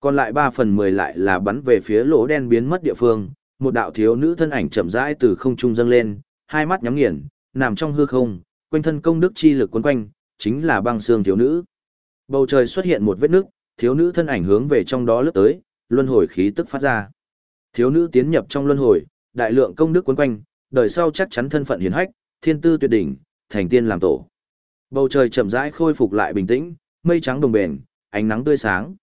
Còn lại 3 phần 10 lại là bắn về phía lỗ đen biến mất địa phương, một đạo thiếu nữ thân ảnh chậm rãi từ không trung dâng lên, hai mắt nhắm nghiền, nằm trong hư không, quanh thân công đức chi lực quấn quanh, chính là băng xương thiếu nữ. Bầu trời xuất hiện một vết nước, thiếu nữ thân ảnh hướng về trong đó lướt tới, luân hồi khí tức phát ra. Thiếu nữ tiến nhập trong luân hồi, đại lượng công đức quấn quanh, đời sau chắc chắn thân phận hiển hách, thiên tư tuyệt đỉnh, thành tiên làm tổ. Bầu trời chậm rãi khôi phục lại bình tĩnh, mây trắng đồng bền, ánh nắng tươi sáng.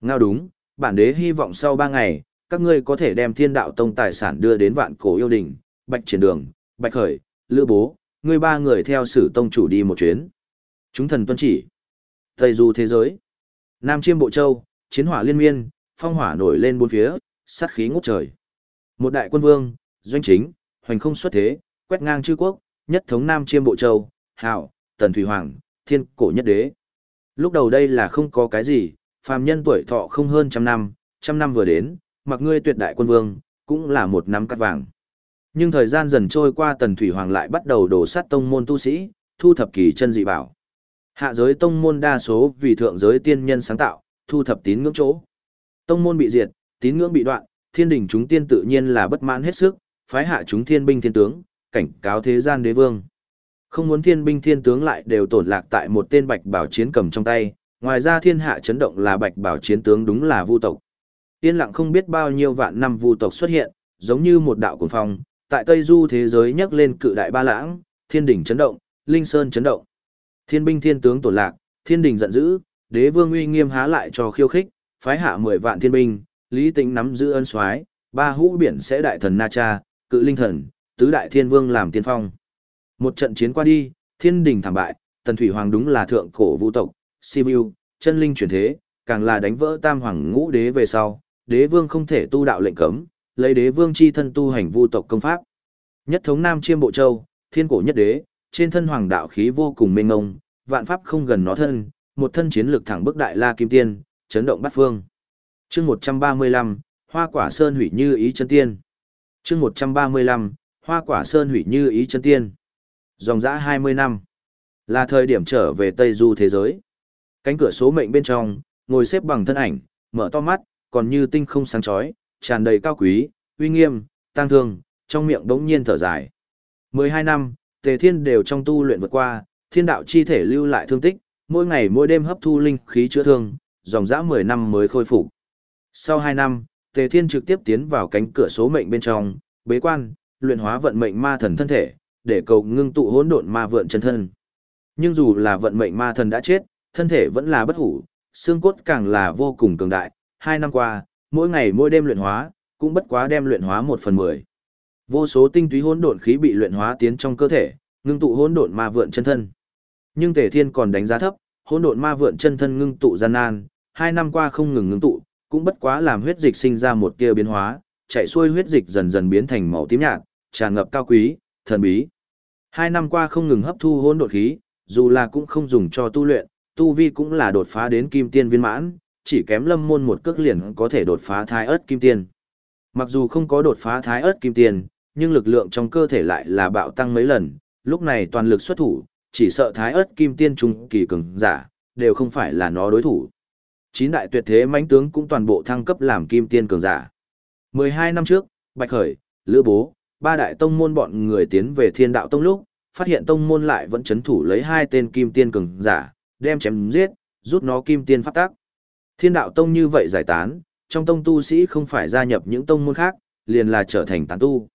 Ngao đúng, bản đế hy vọng sau ba ngày, các ngươi có thể đem thiên đạo tông tài sản đưa đến vạn cổ yêu đình, bạch triển đường, bạch khởi, lữ bố, ngươi ba người theo sử tông chủ đi một chuyến. Chúng thần tuân chỉ. Tây du thế giới. Nam chiêm bộ châu, chiến hỏa liên miên, phong hỏa nổi lên bốn phía, sát khí ngút trời. Một đại quân vương, doanh chính, hoành không xuất thế, quét ngang chư quốc, nhất thống Nam chiêm bộ châu, hảo, tần thủy hoàng, thiên cổ nhất đế. Lúc đầu đây là không có cái gì, phàm nhân tuổi thọ không hơn trăm năm, trăm năm vừa đến, mặc ngươi tuyệt đại quân vương, cũng là một năm cắt vàng. Nhưng thời gian dần trôi qua tần thủy hoàng lại bắt đầu đổ sát tông môn tu sĩ, thu thập kỳ chân dị bảo. Hạ giới tông môn đa số vì thượng giới tiên nhân sáng tạo, thu thập tín ngưỡng chỗ. Tông môn bị diệt, tín ngưỡng bị đoạn, thiên đình chúng tiên tự nhiên là bất mãn hết sức, phái hạ chúng thiên binh thiên tướng, cảnh cáo thế gian đế vương. Không muốn thiên binh thiên tướng lại đều tổn lạc tại một tên bạch bảo chiến cầm trong tay, ngoài ra thiên hạ chấn động là bạch bảo chiến tướng đúng là vu tộc. Yên lặng không biết bao nhiêu vạn năm vu tộc xuất hiện, giống như một đạo cuồng phong, tại Tây Du thế giới nhấc lên cự đại ba lãng, thiên đỉnh chấn động, linh sơn chấn động. Thiên binh thiên tướng tổn lạc, thiên đình giận dữ, đế vương uy nghiêm há lại cho khiêu khích, phái hạ 10 vạn thiên binh, lý tính nắm giữ ân soái, ba hũ biển sẽ đại thần Na Cha, cự linh thần, tứ đại thiên vương làm tiên phong. Một trận chiến qua đi, thiên đình thảm bại, tần thủy hoàng đúng là thượng cổ vũ tộc, Sivu, chân linh chuyển thế, càng là đánh vỡ tam hoàng ngũ đế về sau, đế vương không thể tu đạo lệnh cấm, lấy đế vương chi thân tu hành vu tộc công pháp. Nhất thống Nam Chiêm Bộ Châu, thiên cổ nhất đế, trên thân hoàng đạo khí vô cùng mênh mông, vạn pháp không gần nó thân, một thân chiến lực thẳng bức đại la kim tiên, chấn động bát phương. Chương 135, Hoa Quả Sơn hủy như ý chân tiên. Chương 135, Hoa Quả Sơn hủy như ý chân tiên. Dòng dã 20 năm, là thời điểm trở về Tây Du thế giới. Cánh cửa số mệnh bên trong, ngồi xếp bằng thân ảnh, mở to mắt, còn như tinh không sáng chói, tràn đầy cao quý, uy nghiêm, tang thương, trong miệng đống nhiên thở dài. 12 năm, Tề Thiên đều trong tu luyện vượt qua, thiên đạo chi thể lưu lại thương tích, mỗi ngày mỗi đêm hấp thu linh khí chữa thương, dòng dã 10 năm mới khôi phục. Sau 2 năm, Tề Thiên trực tiếp tiến vào cánh cửa số mệnh bên trong, bế quan, luyện hóa vận mệnh ma thần thân thể, để cầu ngưng tụ hỗn độn ma vượn chân thân. Nhưng dù là vận mệnh ma thần đã chết, thân thể vẫn là bất hủ, xương cốt càng là vô cùng cường đại. Hai năm qua, mỗi ngày mỗi đêm luyện hóa, cũng bất quá đem luyện hóa một phần mười. Vô số tinh túy hỗn độn khí bị luyện hóa tiến trong cơ thể, ngưng tụ hỗn độn ma vượn chân thân. Nhưng Tề Thiên còn đánh giá thấp, hỗn độn ma vượn chân thân ngưng tụ gian nan, hai năm qua không ngừng ngưng tụ, cũng bất quá làm huyết dịch sinh ra một tia biến hóa, chạy xuôi huyết dịch dần dần biến thành màu tím nhạt, tràn ngập cao quý, thần bí. Hai năm qua không ngừng hấp thu hỗn độn khí, dù là cũng không dùng cho tu luyện, tu vi cũng là đột phá đến kim tiên viên mãn, chỉ kém lâm môn một cước liền có thể đột phá thái ớt kim tiên. Mặc dù không có đột phá thái ớt kim tiên, nhưng lực lượng trong cơ thể lại là bạo tăng mấy lần, lúc này toàn lực xuất thủ, chỉ sợ thái ớt kim tiên trung kỳ cường giả, đều không phải là nó đối thủ. Chín đại tuyệt thế mãnh tướng cũng toàn bộ thăng cấp làm kim tiên cường giả. 12 năm trước, Bạch Khởi, Lữ Bố, ba đại tông môn bọn người tiến về Thiên Đạo Tông lúc, phát hiện tông môn lại vẫn chấn thủ lấy hai tên kim tiên cường giả, đem chém giết, rút nó kim tiên pháp tác. Thiên Đạo Tông như vậy giải tán, trong tông tu sĩ không phải gia nhập những tông môn khác, liền là trở thành tán tu.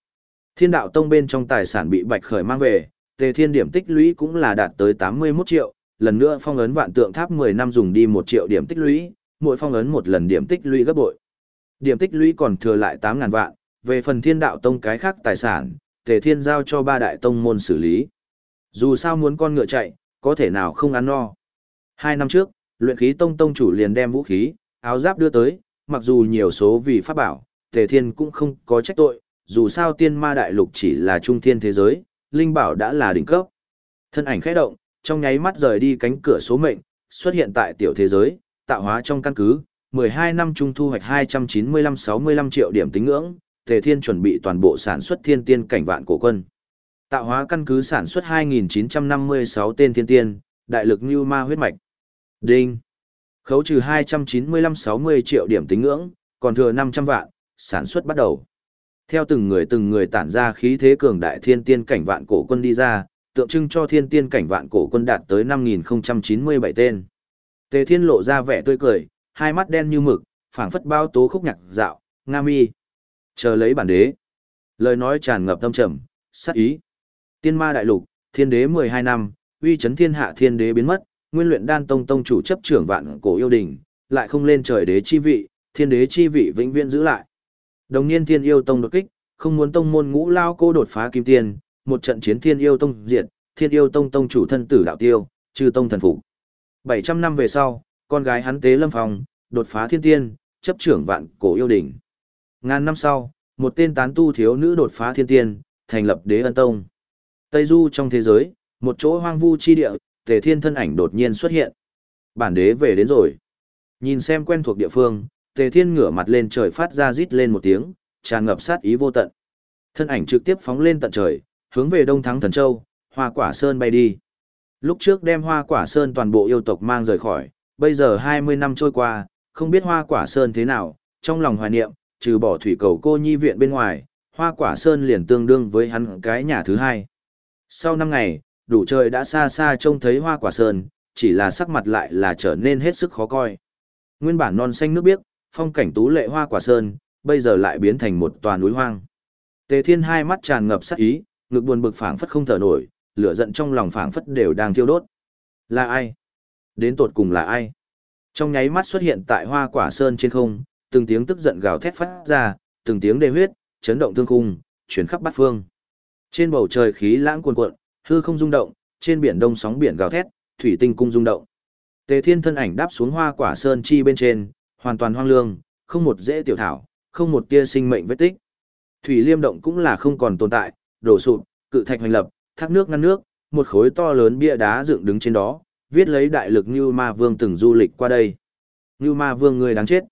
Thiên đạo tông bên trong tài sản bị Bạch Khởi mang về, tề thiên điểm tích lũy cũng là đạt tới 81 triệu, lần nữa phong ấn vạn tượng tháp 10 năm dùng đi 1 triệu điểm tích lũy, mỗi phong ấn một lần điểm tích lũy gấp bội. Điểm tích lũy còn thừa lại 8.000 vạn, về phần thiên đạo tông cái khác tài sản, tề thiên giao cho ba đại tông môn xử lý. Dù sao muốn con ngựa chạy, có thể nào không ăn no. Hai năm trước, luyện khí tông tông chủ liền đem vũ khí, áo giáp đưa tới, mặc dù nhiều số vì pháp bảo, tề thiên cũng không có trách tội, dù sao tiên ma đại lục chỉ là trung thiên thế giới, linh bảo đã là đỉnh cấp. Thân ảnh khẽ động, trong nháy mắt rời đi cánh cửa số mệnh, xuất hiện tại tiểu thế giới, tạo hóa trong căn cứ, 12 năm trung thu hoạch 295-65 triệu điểm tính ngưỡng, Tề Thiên chuẩn bị toàn bộ sản xuất thiên tiên cảnh vạn cổ quân. Tạo hóa căn cứ sản xuất 2.956 tên thiên tiên, đại lực như ma huyết mạch. Đinh. Khấu trừ 295-60 triệu điểm tính ngưỡng, còn thừa 500 vạn, sản xuất bắt đầu. Theo từng người từng người tản ra khí thế cường đại thiên tiên cảnh vạn cổ quân đi ra, tượng trưng cho thiên tiên cảnh vạn cổ quân đạt tới 5097 tên. Tề Thiên lộ ra vẻ tươi cười, hai mắt đen như mực, phảng phất bao tố khúc nhạc dạo, nga mi. Chờ lấy bản đế. Lời nói tràn ngập tâm trầm, sát ý. Tiên ma đại lục, thiên đế 12 năm, uy chấn thiên hạ thiên đế biến mất, nguyên luyện đan tông tông chủ chấp trưởng vạn cổ yêu đình, lại không lên trời đế chi vị, thiên đế chi vị vĩnh viễn giữ lại. Đồng niên thiên yêu tông đột kích, không muốn tông môn ngũ lao cô đột phá kim tiền, một trận chiến thiên yêu tông diệt, thiên yêu tông tông chủ thân tử đạo tiêu, trừ tông thần phục. 700 năm về sau, con gái hắn tế lâm phòng, đột phá thiên tiên, chấp trưởng vạn cổ yêu đình. Ngàn năm sau, một tên tán tu thiếu nữ đột phá thiên tiên, thành lập đế ân tông. Tây du trong thế giới, một chỗ hoang vu chi địa, tề thiên thân ảnh đột nhiên xuất hiện. Bản đế về đến rồi. Nhìn xem quen thuộc địa phương, tề thiên ngửa mặt lên trời phát ra rít lên một tiếng, tràn ngập sát ý vô tận. Thân ảnh trực tiếp phóng lên tận trời, hướng về đông thắng thần châu, hoa quả sơn bay đi. Lúc trước đem hoa quả sơn toàn bộ yêu tộc mang rời khỏi, bây giờ 20 năm trôi qua, không biết hoa quả sơn thế nào, trong lòng hoài niệm, trừ bỏ thủy cầu cô nhi viện bên ngoài, hoa quả sơn liền tương đương với hắn cái nhà thứ hai. Sau năm ngày, đủ trời đã xa xa trông thấy hoa quả sơn, chỉ là sắc mặt lại là trở nên hết sức khó coi. Nguyên bản non xanh nước biếc, phong cảnh tú lệ hoa quả sơn, bây giờ lại biến thành một tòa núi hoang. Tề Thiên hai mắt tràn ngập sát ý, ngực buồn bực phảng phất không thở nổi, lửa giận trong lòng phảng phất đều đang thiêu đốt. Là ai? Đến tột cùng là ai? Trong nháy mắt xuất hiện tại hoa quả sơn trên không, từng tiếng tức giận gào thét phát ra, từng tiếng đề huyết, chấn động thương khung, chuyển khắp bát phương. Trên bầu trời khí lãng cuồn cuộn, hư không rung động, trên biển đông sóng biển gào thét, thủy tinh cung rung động. Tề Thiên thân ảnh đáp xuống hoa quả sơn chi bên trên, hoàn toàn hoang lương, không một dễ tiểu thảo, không một tia sinh mệnh vết tích. Thủy Liêm động cũng là không còn tồn tại, đổ sụp, cự thạch hoành lập, thác nước ngăn nước, một khối to lớn bia đá dựng đứng trên đó, viết lấy đại lực Như Ma Vương từng du lịch qua đây. Như Ma Vương người đáng chết.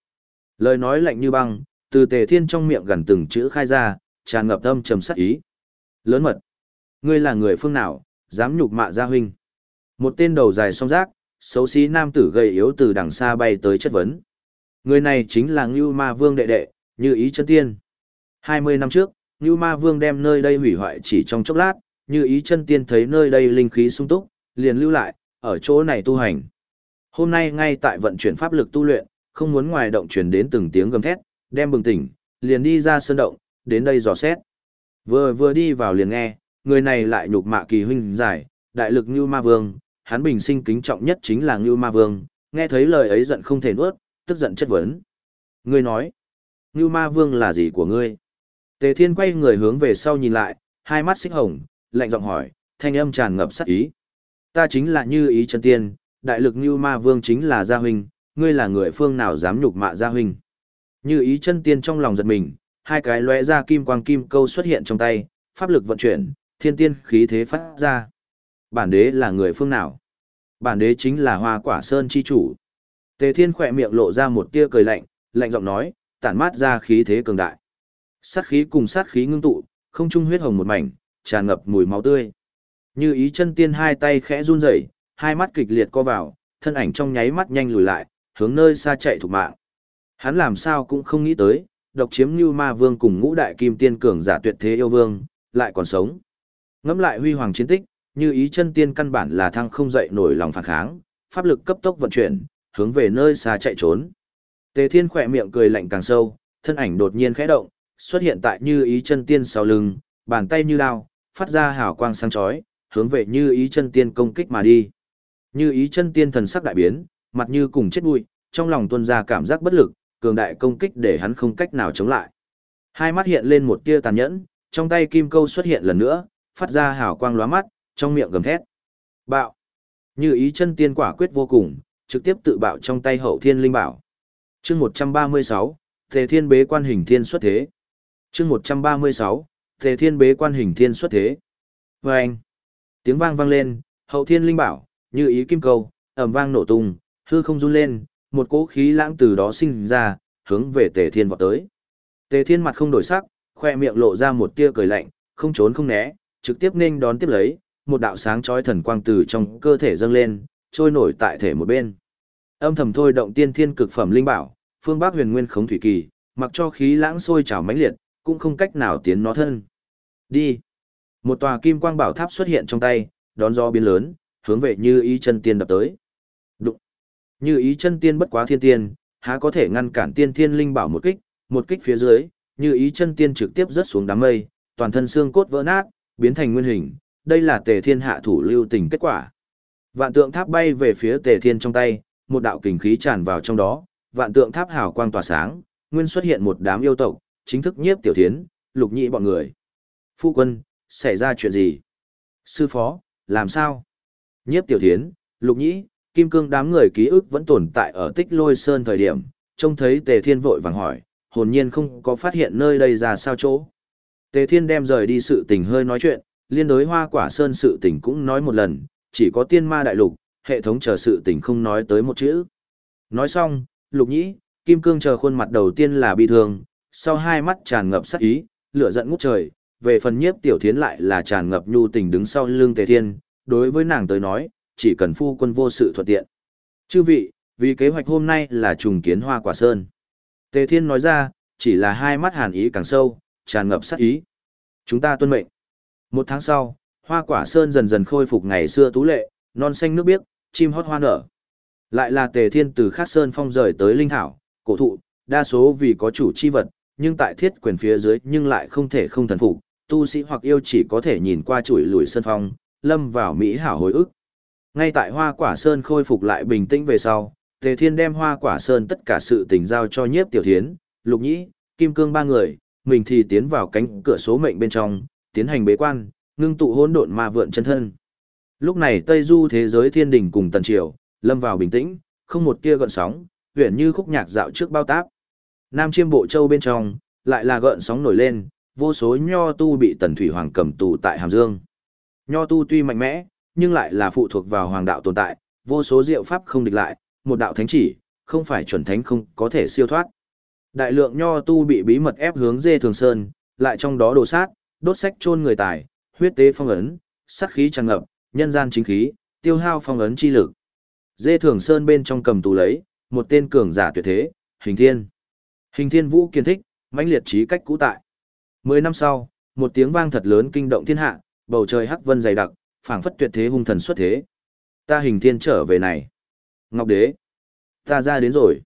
Lời nói lạnh như băng, từ Tề Thiên trong miệng gần từng chữ khai ra, tràn ngập âm trầm sát ý. Lớn mật. Ngươi là người phương nào, dám nhục mạ gia huynh. Một tên đầu dài song rác, xấu xí nam tử gầy yếu từ đằng xa bay tới chất vấn. Người này chính là Ngưu Ma Vương đệ đệ, Như Ý Chân Tiên. 20 năm trước, Ngưu Ma Vương đem nơi đây hủy hoại chỉ trong chốc lát, Như Ý Chân Tiên thấy nơi đây linh khí sung túc, liền lưu lại, ở chỗ này tu hành. Hôm nay ngay tại vận chuyển pháp lực tu luyện, không muốn ngoài động truyền đến từng tiếng gầm thét, đem bừng tỉnh, liền đi ra sơn động, đến đây dò xét. Vừa vừa đi vào liền nghe, người này lại nhục mạ kỳ huynh giải, đại lực Như Ma Vương, hắn bình sinh kính trọng nhất chính là Như Ma Vương, nghe thấy lời ấy giận không thể nuốt, tức giận chất vấn. Ngươi nói, Như Ma Vương là gì của ngươi? Tề Thiên quay người hướng về sau nhìn lại, hai mắt xích hồng, lạnh giọng hỏi, thanh âm tràn ngập sát ý. Ta chính là Như Ý chân tiên, đại lực Như Ma Vương chính là gia huynh, ngươi là người phương nào dám nhục mạ gia huynh? Như Ý chân tiên trong lòng giật mình, hai cái lóe ra kim quang kim câu xuất hiện trong tay, pháp lực vận chuyển, thiên tiên khí thế phát ra. Bản đế là người phương nào? Bản đế chính là Hoa Quả Sơn chi chủ. Tề Thiên khỏe miệng lộ ra một tia cười lạnh, lạnh giọng nói, tản mát ra khí thế cường đại. Sát khí cùng sát khí ngưng tụ, không trung huyết hồng một mảnh, tràn ngập mùi máu tươi. Như ý chân tiên hai tay khẽ run rẩy, hai mắt kịch liệt co vào, thân ảnh trong nháy mắt nhanh lùi lại, hướng nơi xa chạy thục mạng. Hắn làm sao cũng không nghĩ tới, độc chiếm như ma vương cùng ngũ đại kim tiên cường giả tuyệt thế yêu vương, lại còn sống. Ngắm lại huy hoàng chiến tích, như ý chân tiên căn bản là thăng không dậy nổi lòng phản kháng, pháp lực cấp tốc vận chuyển, hướng về nơi xa chạy trốn. Tề Thiên khỏe miệng cười lạnh càng sâu, thân ảnh đột nhiên khẽ động, xuất hiện tại như ý chân tiên sau lưng, bàn tay như đao, phát ra hào quang sáng chói, hướng về như ý chân tiên công kích mà đi. Như ý chân tiên thần sắc đại biến, mặt như cùng chết bụi, trong lòng tuôn ra cảm giác bất lực, cường đại công kích để hắn không cách nào chống lại. Hai mắt hiện lên một tia tàn nhẫn, trong tay kim câu xuất hiện lần nữa, phát ra hào quang lóa mắt, trong miệng gầm thét. Bạo! Như ý chân tiên quả quyết vô cùng, trực tiếp tự bạo trong tay hậu thiên linh bảo. chương 136, Tề Thiên bế quan hình thiên xuất thế. chương 136, Tề Thiên bế quan hình thiên xuất thế. Vâng! anh, tiếng vang vang lên, hậu thiên linh bảo, như ý kim cầu, ầm vang nổ tung, hư không run lên, một cỗ khí lãng từ đó sinh ra, hướng về Tề Thiên vọt tới. Tề Thiên mặt không đổi sắc, khoe miệng lộ ra một tia cười lạnh, không trốn không né, trực tiếp nên đón tiếp lấy, một đạo sáng chói thần quang từ trong cơ thể dâng lên, trôi nổi tại thể một bên. Âm thầm thôi động tiên thiên cực phẩm linh bảo, phương Bắc huyền nguyên khống thủy kỳ, mặc cho khí lãng sôi trào mãnh liệt, cũng không cách nào tiến nó thân. Đi. Một tòa kim quang bảo tháp xuất hiện trong tay, đón gió biến lớn, hướng về Như Ý chân tiên đập tới. Đụng. Như Ý chân tiên bất quá thiên tiên, há có thể ngăn cản tiên thiên linh bảo một kích, một kích phía dưới, Như Ý chân tiên trực tiếp rớt xuống đám mây, toàn thân xương cốt vỡ nát, biến thành nguyên hình, đây là Tề Thiên hạ thủ lưu tình kết quả. Vạn tượng tháp bay về phía Tề Thiên trong tay, một đạo kình khí tràn vào trong đó, vạn tượng tháp hào quang tỏa sáng, nguyên xuất hiện một đám yêu tộc, chính thức nhiếp tiểu thiến, lục nhị bọn người. Phu quân, xảy ra chuyện gì? Sư phó, làm sao? Nhiếp tiểu thiến, lục nhị, kim cương đám người ký ức vẫn tồn tại ở tích lôi sơn thời điểm, trông thấy tề thiên vội vàng hỏi, hồn nhiên không có phát hiện nơi đây ra sao chỗ. Tề thiên đem rời đi sự tình hơi nói chuyện, liên đối hoa quả sơn sự tình cũng nói một lần, chỉ có tiên ma đại lục, hệ thống chờ sự tình không nói tới một chữ. Nói xong, lục nhĩ, kim cương chờ khuôn mặt đầu tiên là bi thương, sau hai mắt tràn ngập sắc ý, lửa giận ngút trời, về phần nhiếp tiểu thiến lại là tràn ngập nhu tình đứng sau lưng tề thiên, đối với nàng tới nói, chỉ cần phu quân vô sự thuận tiện. Chư vị, vì kế hoạch hôm nay là trùng kiến hoa quả sơn. Tề thiên nói ra, chỉ là hai mắt hàn ý càng sâu, tràn ngập sát ý. Chúng ta tuân mệnh. Một tháng sau, hoa quả sơn dần dần khôi phục ngày xưa tú lệ, non xanh nước biếc, chim hót hoa nở. Lại là tề thiên từ khát sơn phong rời tới linh thảo, cổ thụ, đa số vì có chủ chi vật, nhưng tại thiết quyền phía dưới nhưng lại không thể không thần phục, tu sĩ hoặc yêu chỉ có thể nhìn qua chuỗi lùi sơn phong, lâm vào mỹ hảo hồi ức. Ngay tại hoa quả sơn khôi phục lại bình tĩnh về sau, tề thiên đem hoa quả sơn tất cả sự tình giao cho nhiếp tiểu thiến, lục nhĩ, kim cương ba người, mình thì tiến vào cánh cửa số mệnh bên trong, tiến hành bế quan, ngưng tụ hỗn độn ma vượn chân thân. Lúc này Tây Du thế giới thiên đình cùng tần triều, lâm vào bình tĩnh, không một tia gợn sóng, huyền như khúc nhạc dạo trước bao táp. Nam chiêm bộ châu bên trong, lại là gợn sóng nổi lên, vô số nho tu bị tần thủy hoàng cầm tù tại Hàm Dương. Nho tu tuy mạnh mẽ, nhưng lại là phụ thuộc vào hoàng đạo tồn tại, vô số diệu pháp không địch lại, một đạo thánh chỉ, không phải chuẩn thánh không có thể siêu thoát. Đại lượng nho tu bị bí mật ép hướng dê thường sơn, lại trong đó đồ sát, đốt sách chôn người tài, huyết tế phong ấn, sát khí tràn ngập, nhân gian chính khí, tiêu hao phong ấn chi lực. Dê thường sơn bên trong cầm tù lấy, một tên cường giả tuyệt thế, hình thiên. Hình thiên vũ kiên thích, mãnh liệt trí cách cũ tại. Mười năm sau, một tiếng vang thật lớn kinh động thiên hạ, bầu trời hắc vân dày đặc, phảng phất tuyệt thế hung thần xuất thế. Ta hình thiên trở về này. Ngọc đế. Ta ra đến rồi.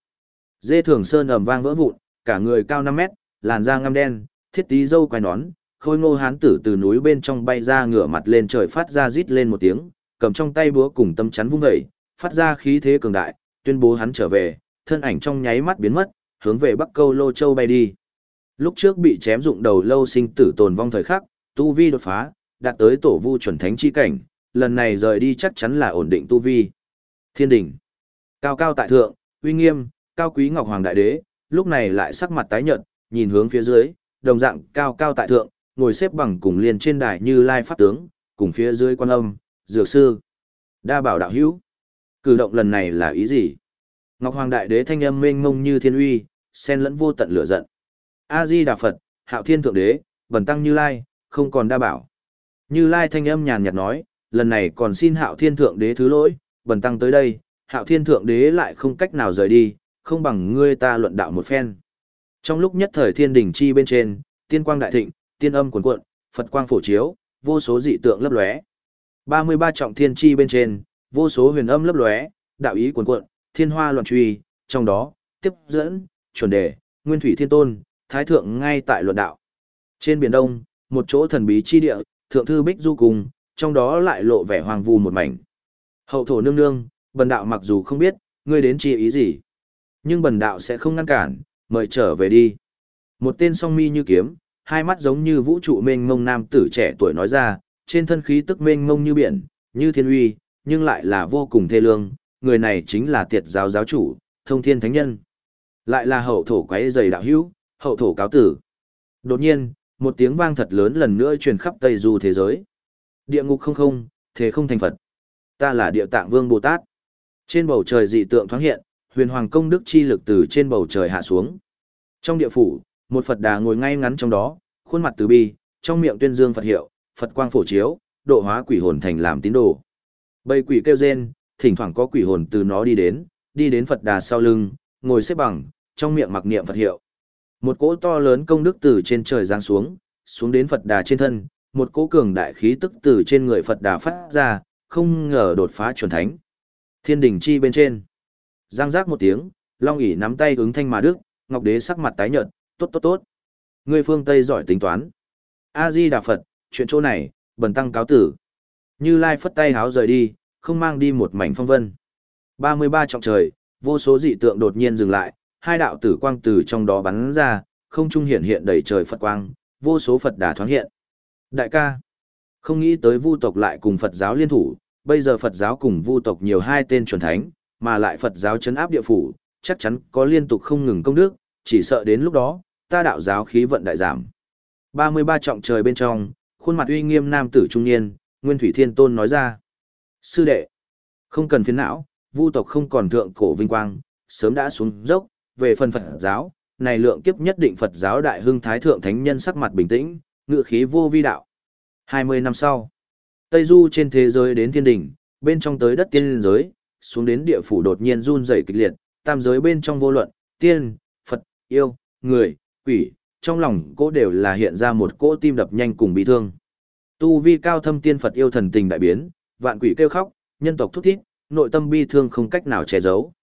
Dê thường sơn ầm vang vỡ vụn, cả người cao 5 mét, làn da ngăm đen, thiết tí dâu quai nón, khôi ngô hán tử từ núi bên trong bay ra ngửa mặt lên trời phát ra rít lên một tiếng, cầm trong tay búa cùng tâm chắn vung vẩy, phát ra khí thế cường đại, tuyên bố hắn trở về, thân ảnh trong nháy mắt biến mất, hướng về Bắc Câu Lô Châu bay đi. Lúc trước bị chém dụng đầu lâu sinh tử tồn vong thời khắc, tu vi đột phá, đạt tới tổ vu chuẩn thánh chi cảnh, lần này rời đi chắc chắn là ổn định tu vi. Thiên đỉnh, cao cao tại thượng, uy nghiêm, cao quý ngọc hoàng đại đế, lúc này lại sắc mặt tái nhợt, nhìn hướng phía dưới, đồng dạng cao cao tại thượng, ngồi xếp bằng cùng liền trên đài như lai pháp tướng, cùng phía dưới quan âm, dược sư. Đa bảo đạo hữu. Cử động lần này là ý gì? Ngọc Hoàng Đại Đế thanh âm mênh mông như thiên uy, sen lẫn vô tận lửa giận. A Di Đà Phật, Hạo Thiên Thượng Đế, bần Tăng Như Lai, không còn đa bảo. Như Lai thanh âm nhàn nhạt nói, lần này còn xin Hạo Thiên Thượng Đế thứ lỗi, bần Tăng tới đây, Hạo Thiên Thượng Đế lại không cách nào rời đi, không bằng ngươi ta luận đạo một phen. Trong lúc nhất thời thiên đỉnh chi bên trên, tiên quang đại thịnh, tiên âm cuồn cuộn, Phật quang phổ chiếu, vô số dị tượng lấp lóe. 33 trọng thiên chi bên trên, vô số huyền âm lấp lóe, đạo ý cuồn cuộn, thiên hoa loạn truy, trong đó, tiếp dẫn, chuẩn đề, nguyên thủy thiên tôn, thái thượng ngay tại luận đạo. Trên biển đông, một chỗ thần bí chi địa, thượng thư bích du cùng, trong đó lại lộ vẻ hoàng vu một mảnh. Hậu thổ nương nương, bần đạo mặc dù không biết, ngươi đến chi ý gì, nhưng bần đạo sẽ không ngăn cản, mời trở về đi. Một tên song mi như kiếm, hai mắt giống như vũ trụ mênh mông nam tử trẻ tuổi nói ra, trên thân khí tức mênh mông như biển, như thiên uy, nhưng lại là vô cùng thê lương, người này chính là tiệt giáo giáo chủ, thông thiên thánh nhân. Lại là hậu thổ quái dày đạo hữu, hậu thổ cáo tử. Đột nhiên, một tiếng vang thật lớn lần nữa truyền khắp Tây Du thế giới. Địa ngục không không, thế không thành Phật. Ta là địa tạng vương Bồ Tát. Trên bầu trời dị tượng thoáng hiện, huyền hoàng công đức chi lực từ trên bầu trời hạ xuống. Trong địa phủ, một Phật đà ngồi ngay ngắn trong đó, khuôn mặt từ bi, trong miệng tuyên dương Phật hiệu, Phật quang phổ chiếu, độ hóa quỷ hồn thành làm tín đồ. Bầy quỷ kêu rên, thỉnh thoảng có quỷ hồn từ nó đi đến, đi đến Phật đà sau lưng, ngồi xếp bằng, trong miệng mặc niệm Phật hiệu. Một cỗ to lớn công đức từ trên trời giáng xuống, xuống đến Phật đà trên thân, một cỗ cường đại khí tức từ trên người Phật đà phát ra, không ngờ đột phá chuẩn thánh. Thiên đỉnh chi bên trên. Giang giác một tiếng, Long ỉ nắm tay ứng thanh mà đức, Ngọc Đế sắc mặt tái nhợt, tốt tốt tốt. Người phương Tây giỏi tính toán. A-di Đà Phật, chuyện chỗ này, bần tăng cáo tử. Như Lai phất tay háo rời đi, không mang đi một mảnh phong vân. 33 trọng trời, vô số dị tượng đột nhiên dừng lại, hai đạo tử quang từ trong đó bắn ra, không trung hiện hiện đầy trời Phật quang, vô số Phật đà thoáng hiện. Đại ca, không nghĩ tới vu tộc lại cùng Phật giáo liên thủ, bây giờ Phật giáo cùng vu tộc nhiều hai tên chuẩn thánh, mà lại Phật giáo chấn áp địa phủ, chắc chắn có liên tục không ngừng công đức, chỉ sợ đến lúc đó, ta đạo giáo khí vận đại giảm. 33 trọng trời bên trong, khuôn mặt uy nghiêm nam tử trung niên, Nguyên Thủy Thiên Tôn nói ra. Sư đệ, không cần phiền não, vu tộc không còn thượng cổ vinh quang, sớm đã xuống dốc, về phần Phật giáo, này lượng kiếp nhất định Phật giáo đại hưng thái thượng thánh nhân sắc mặt bình tĩnh, ngựa khí vô vi đạo. 20 năm sau, Tây Du trên thế giới đến thiên đỉnh, bên trong tới đất tiên giới, xuống đến địa phủ đột nhiên run rẩy kịch liệt, tam giới bên trong vô luận, tiên, Phật, yêu, người, quỷ, trong lòng cô đều là hiện ra một cỗ tim đập nhanh cùng bị thương. Tu vi cao thâm tiên Phật yêu thần tình đại biến, vạn quỷ kêu khóc, nhân tộc thúc thiết, nội tâm bi thương không cách nào che giấu.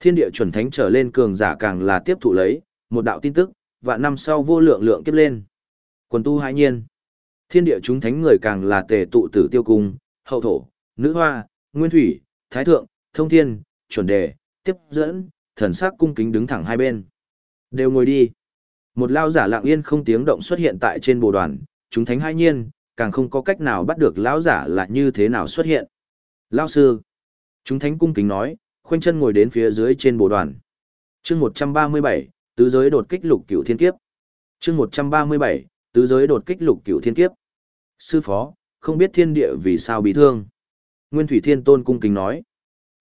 Thiên địa chuẩn thánh trở lên cường giả càng là tiếp thụ lấy, một đạo tin tức, vạn năm sau vô lượng lượng kiếp lên. Quần tu hãi nhiên. Thiên địa chúng thánh người càng là tề tụ tử tiêu cung, hậu thổ, nữ hoa, nguyên thủy, thái thượng, thông thiên, chuẩn đề, tiếp dẫn, thần sắc cung kính đứng thẳng hai bên. Đều ngồi đi. Một lao giả lặng yên không tiếng động xuất hiện tại trên bồ đoàn, chúng thánh hai nhiên, càng không có cách nào bắt được lão giả là như thế nào xuất hiện. Lão sư. Chúng thánh cung kính nói, khoanh chân ngồi đến phía dưới trên bồ đoàn. chương 137, tứ giới đột kích lục cửu thiên kiếp. chương 137, tứ giới đột kích lục cửu thiên kiếp. Sư phó, không biết thiên địa vì sao bị thương. Nguyên Thủy Thiên Tôn cung kính nói.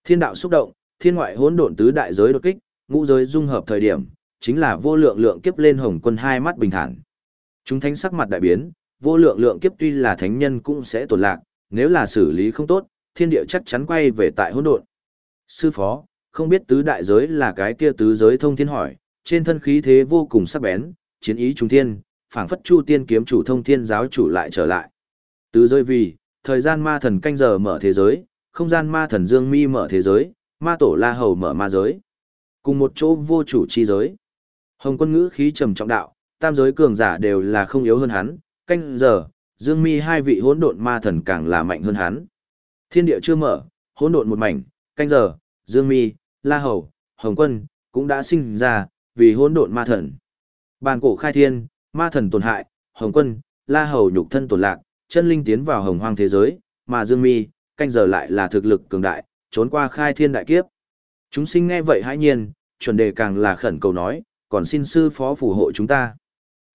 Thiên đạo xúc động, thiên ngoại hỗn độn tứ đại giới đột kích, ngũ giới dung hợp thời điểm, chính là vô lượng lượng kiếp lên hồng quân hai mắt bình thản. Chúng thánh sắc mặt đại biến, vô lượng lượng kiếp tuy là thánh nhân cũng sẽ tổn lạc, nếu là xử lý không tốt, thiên địa chắc chắn quay về tại hỗn độn. Sư phó, không biết tứ đại giới là cái kia tứ giới thông thiên hỏi, trên thân khí thế vô cùng sắc bén, chiến ý trung thiên, phảng phất chu tiên kiếm chủ thông thiên giáo chủ lại trở lại. Tứ giới vì, thời gian ma thần canh giờ mở thế giới, không gian ma thần dương mi mở thế giới, ma tổ la hầu mở ma giới. Cùng một chỗ vô chủ chi giới. Hồng quân ngữ khí trầm trọng đạo, tam giới cường giả đều là không yếu hơn hắn, canh giờ, dương mi hai vị hỗn độn ma thần càng là mạnh hơn hắn. Thiên địa chưa mở, hỗn độn một mảnh, canh giờ, dương mi, la hầu, hồng quân, cũng đã sinh ra, vì hỗn độn ma thần. Bàn cổ khai thiên, ma thần tổn hại, hồng quân, la hầu nhục thân tổn lạc, chân linh tiến vào hồng hoang thế giới, mà dương mi, canh giờ lại là thực lực cường đại, trốn qua khai thiên đại kiếp. Chúng sinh nghe vậy hãi nhiên, chuẩn đề càng là khẩn cầu nói, còn xin sư phó phù hộ chúng ta.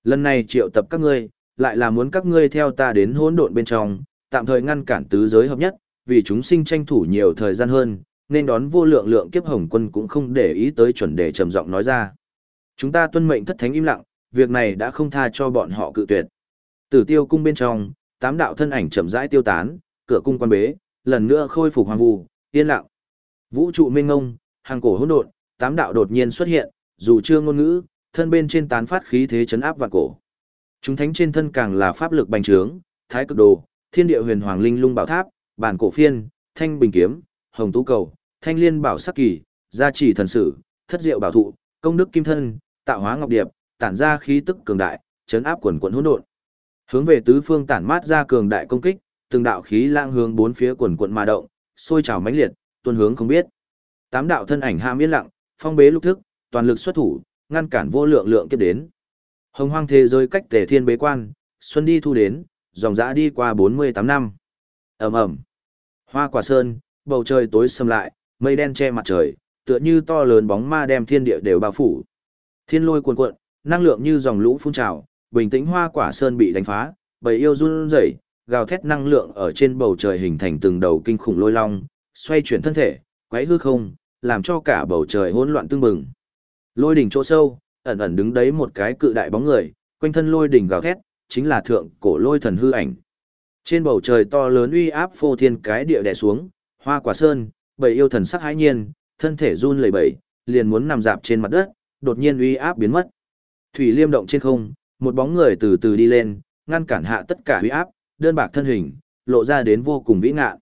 Lần này triệu tập các ngươi, lại là muốn các ngươi theo ta đến hỗn độn bên trong, tạm thời ngăn cản tứ giới hợp nhất, vì chúng sinh tranh thủ nhiều thời gian hơn, nên đón vô lượng lượng kiếp hồng quân cũng không để ý tới chuẩn đề trầm giọng nói ra. Chúng ta tuân mệnh thất thánh im lặng, việc này đã không tha cho bọn họ cự tuyệt. Tử tiêu cung bên trong, tám đạo thân ảnh chậm rãi tiêu tán, cửa cung quan bế, lần nữa khôi phục hoàng vù, yên lặng. Vũ trụ mênh ngông, hàng cổ hỗn độn, tám đạo đột nhiên xuất hiện, dù chưa ngôn ngữ, thân bên trên tán phát khí thế chấn áp vạn cổ. Chúng thánh trên thân càng là pháp lực bành trướng, thái cực đồ, thiên địa huyền hoàng linh lung bảo tháp, bản cổ phiên, thanh bình kiếm, hồng tú cầu, thanh liên bảo sắc kỳ, gia trì thần sử, thất diệu bảo thụ, công đức kim thân, tạo hóa ngọc điệp, tản ra khí tức cường đại, chấn áp quần quần hỗn độn. Hướng về tứ phương tản mát ra cường đại công kích, từng đạo khí lang hướng bốn phía quần quận mà động, sôi trào mãnh liệt, tuôn hướng không biết. Tám đạo thân ảnh ham yên lặng, phong bế lúc thức, toàn lực xuất thủ, ngăn cản vô lượng lượng kiếp đến. Hồng hoang thế giới cách tề thiên bế quan, xuân đi thu đến, dòng dã đi qua 48 năm. ầm ầm Hoa quả sơn, bầu trời tối sầm lại, mây đen che mặt trời, tựa như to lớn bóng ma đem thiên địa đều bao phủ. Thiên lôi cuồn cuộn, năng lượng như dòng lũ phun trào, bình tĩnh hoa quả sơn bị đánh phá, bầy yêu run rẩy, gào thét năng lượng ở trên bầu trời hình thành từng đầu kinh khủng lôi long, xoay chuyển thân thể, quấy hư không, làm cho cả bầu trời hỗn loạn tương bừng. Lôi đỉnh chỗ sâu, ẩn ẩn đứng đấy một cái cự đại bóng người, quanh thân lôi đỉnh gào thét, chính là thượng cổ lôi thần hư ảnh. Trên bầu trời to lớn uy áp phô thiên cái địa đè xuống, hoa quả sơn, bảy yêu thần sắc hãi nhiên, thân thể run lẩy bẩy, liền muốn nằm dạp trên mặt đất, đột nhiên uy áp biến mất. Thủy liêm động trên không, một bóng người từ từ đi lên, ngăn cản hạ tất cả uy áp, đơn bạc thân hình, lộ ra đến vô cùng vĩ ngạn.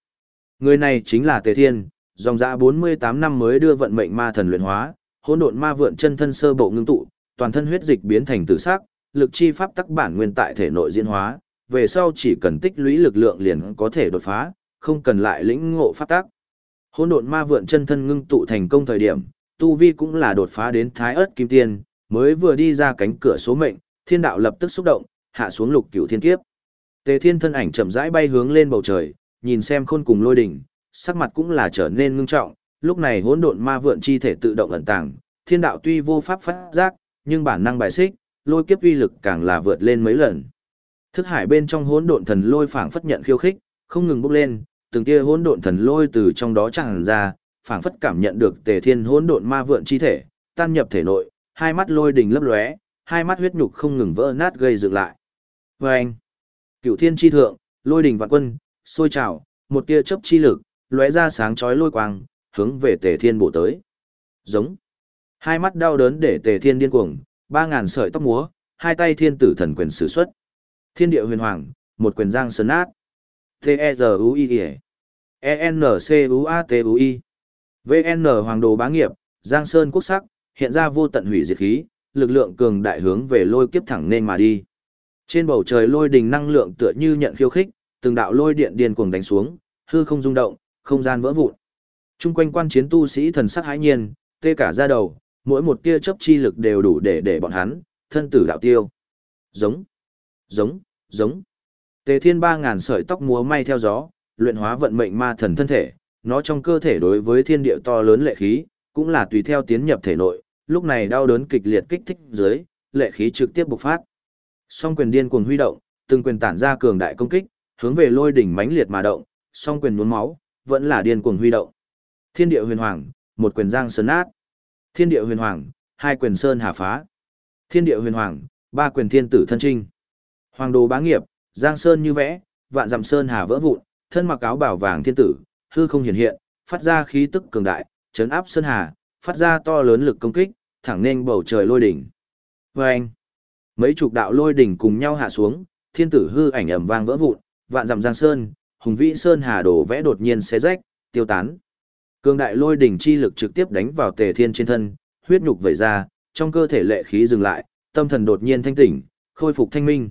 Người này chính là Tề Thiên, dòng dã 48 năm mới đưa vận mệnh ma thần luyện hóa, hỗn độn ma vượn chân thân sơ bộ ngưng tụ, toàn thân huyết dịch biến thành tử sắc, lực chi pháp tắc bản nguyên tại thể nội diễn hóa, về sau chỉ cần tích lũy lực lượng liền có thể đột phá, không cần lại lĩnh ngộ pháp tắc. Hỗn độn ma vượn chân thân ngưng tụ thành công thời điểm, tu vi cũng là đột phá đến thái ớt kim tiên, mới vừa đi ra cánh cửa số mệnh, thiên đạo lập tức xúc động, hạ xuống lục cửu thiên kiếp. Tề Thiên thân ảnh chậm rãi bay hướng lên bầu trời, nhìn xem khôn cùng lôi đỉnh, sắc mặt cũng là trở nên ngưng trọng, lúc này hỗn độn ma vượn chi thể tự động ẩn tàng, thiên đạo tuy vô pháp phát giác, nhưng bản năng bài xích, lôi kiếp uy lực càng là vượt lên mấy lần. Thức hải bên trong hỗn độn thần lôi phảng phất nhận khiêu khích, không ngừng bốc lên, từng tia hỗn độn thần lôi từ trong đó tràn ra, phảng phất cảm nhận được Tề Thiên hỗn độn ma vượn chi thể, tan nhập thể nội, hai mắt lôi đỉnh lấp lóe, hai mắt huyết nhục không ngừng vỡ nát gây dựng lại. Vô anh, cựu thiên chi thượng, lôi đỉnh vạn quân, sôi trào, một tia chớp chi lực, lóe ra sáng chói lôi quang, hướng về Tề Thiên bổ tới. Giống. Hai mắt đau đớn để Tề Thiên điên cuồng, ba ngàn sợi tóc múa, hai tay thiên tử thần quyền sử xuất. Thiên địa huyền hoàng, một quyền giang sơn át. T-E-Z-U-I-E. E-N-C-U-A-T-U-I. VN Hoàng Đồ Bá Nghiệp, Giang Sơn Quốc Sắc, hiện ra vô tận hủy diệt khí, lực lượng cường đại hướng về lôi kiếp thẳng nên mà đi. Trên bầu trời lôi đình năng lượng tựa như nhận khiêu khích, từng đạo lôi điện điên cuồng đánh xuống, hư không rung động, không gian vỡ vụn. Trung quanh quan chiến tu sĩ thần sắc hãi nhiên, tê cả da đầu, mỗi một tia chấp chi lực đều đủ để để bọn hắn thân tử đạo tiêu. Giống, giống, giống. Tề Thiên ba ngàn sợi tóc múa may theo gió, luyện hóa vận mệnh ma thần thân thể, nó trong cơ thể đối với thiên địa to lớn lệ khí, cũng là tùy theo tiến nhập thể nội, lúc này đau đớn kịch liệt kích thích dưới, lệ khí trực tiếp bộc phát. Song quyền điên cuồng huy động, từng quyền tản ra cường đại công kích, hướng về lôi đỉnh mãnh liệt mà động, song quyền nuốt máu, vẫn là điên cuồng huy động. Thiên địa huyền hoàng, một quyền giang sơn nát. Thiên địa huyền hoàng, hai quyền sơn hà phá. Thiên địa huyền hoàng, ba quyền thiên tử thân trinh. Hoàng đồ bá nghiệp, giang sơn như vẽ, vạn dặm sơn hà vỡ vụn, thân mặc áo bảo vàng thiên tử, hư không hiện hiện, phát ra khí tức cường đại, chấn áp sơn hà, phát ra to lớn lực công kích, thẳng nên bầu trời lôi đỉnh. Vâng! Mấy chục đạo lôi đỉnh cùng nhau hạ xuống, thiên tử hư ảnh ầm vang vỡ vụn, vạn dặm giang sơn, hùng vĩ sơn hà đổ vẽ đột nhiên xé rách, tiêu tán. Cường đại lôi đỉnh chi lực trực tiếp đánh vào Tề Thiên trên thân, huyết nhục vẩy ra, trong cơ thể lệ khí dừng lại, tâm thần đột nhiên thanh tỉnh, khôi phục thanh minh.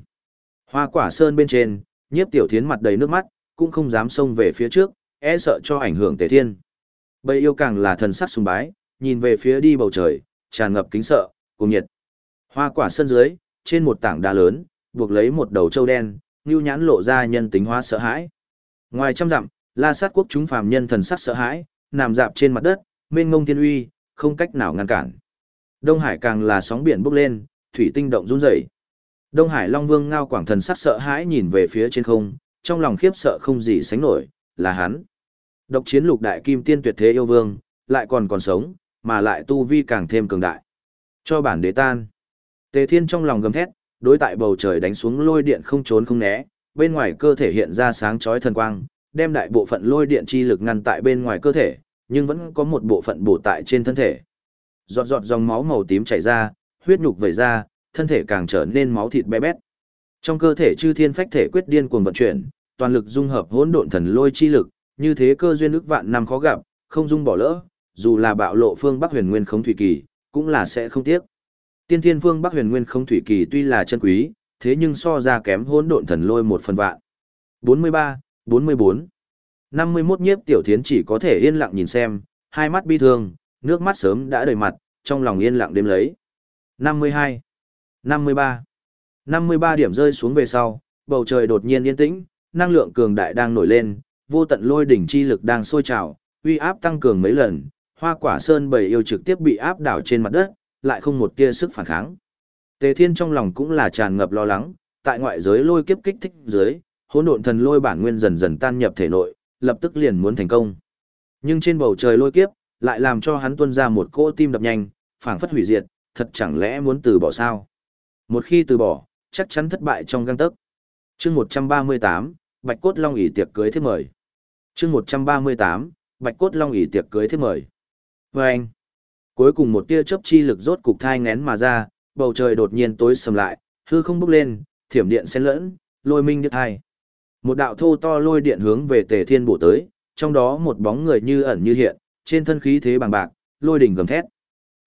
Hoa quả sơn bên trên, nhiếp tiểu thiến mặt đầy nước mắt, cũng không dám xông về phía trước, e sợ cho ảnh hưởng Tề Thiên. Bầy yêu càng là thần sắc sùng bái, nhìn về phía đi bầu trời, tràn ngập kính sợ, cùng nhiệt. Hoa quả sơn dưới, trên một tảng đá lớn, buộc lấy một đầu trâu đen, như nhãn lộ ra nhân tính hóa sợ hãi. Ngoài trăm dặm, la sát quốc chúng phàm nhân thần sắc sợ hãi, nằm dạp trên mặt đất, mênh ngông thiên uy, không cách nào ngăn cản. Đông Hải càng là sóng biển bốc lên, thủy tinh động run rẩy. Đông Hải Long Vương ngao quảng thần sắc sợ hãi nhìn về phía trên không, trong lòng khiếp sợ không gì sánh nổi, là hắn. Độc chiến lục đại kim tiên tuyệt thế yêu vương, lại còn còn sống, mà lại tu vi càng thêm cường đại. Cho bản đế tan. Tề Thiên trong lòng gầm thét, đối tại bầu trời đánh xuống lôi điện không trốn không né, bên ngoài cơ thể hiện ra sáng chói thần quang, đem đại bộ phận lôi điện chi lực ngăn tại bên ngoài cơ thể, nhưng vẫn có một bộ phận bổ tại trên thân thể. Giọt giọt dòng máu màu tím chảy ra, huyết nhục vẩy ra, thân thể càng trở nên máu thịt bé bét. Trong cơ thể chư thiên phách thể quyết điên cuồng vận chuyển, toàn lực dung hợp hỗn độn thần lôi chi lực, như thế cơ duyên ức vạn năm khó gặp, không dung bỏ lỡ, dù là bạo lộ phương Bắc Huyền Nguyên không thủy kỳ, cũng là sẽ không tiếc. Tiên Thiên Phương Bắc Huyền Nguyên không thủy kỳ tuy là chân quý, thế nhưng so ra kém hỗn độn thần lôi một phần vạn. 43, 44. 51 nhiếp tiểu thiến chỉ có thể yên lặng nhìn xem, hai mắt bi thương, nước mắt sớm đã đầy mặt, trong lòng yên lặng đếm lấy. 52. 53. 53 điểm rơi xuống về sau, bầu trời đột nhiên yên tĩnh, năng lượng cường đại đang nổi lên, vô tận lôi đỉnh chi lực đang sôi trào, uy áp tăng cường mấy lần, hoa quả sơn bầy yêu trực tiếp bị áp đảo trên mặt đất, lại không một tia sức phản kháng. Tề Thiên trong lòng cũng là tràn ngập lo lắng, tại ngoại giới lôi kiếp kích thích dưới, hỗn độn thần lôi bản nguyên dần dần tan nhập thể nội, lập tức liền muốn thành công. Nhưng trên bầu trời lôi kiếp, lại làm cho hắn tuôn ra một cỗ tim đập nhanh, phảng phất hủy diệt, thật chẳng lẽ muốn từ bỏ sao? Một khi từ bỏ, chắc chắn thất bại trong gang tấc. Chương 138, Bạch cốt long ỷ tiệc cưới thiết mời. Chương 138, Bạch cốt long ỷ tiệc cưới thiết mời. Và anh, cuối cùng một tia chớp chi lực rốt cục thai ngén mà ra, bầu trời đột nhiên tối sầm lại, hư không bốc lên, thiểm điện xen lẫn, lôi minh đứt hai. Một đạo thô to lôi điện hướng về Tề Thiên bổ tới, trong đó một bóng người như ẩn như hiện, trên thân khí thế bằng bạc, lôi đỉnh gầm thét.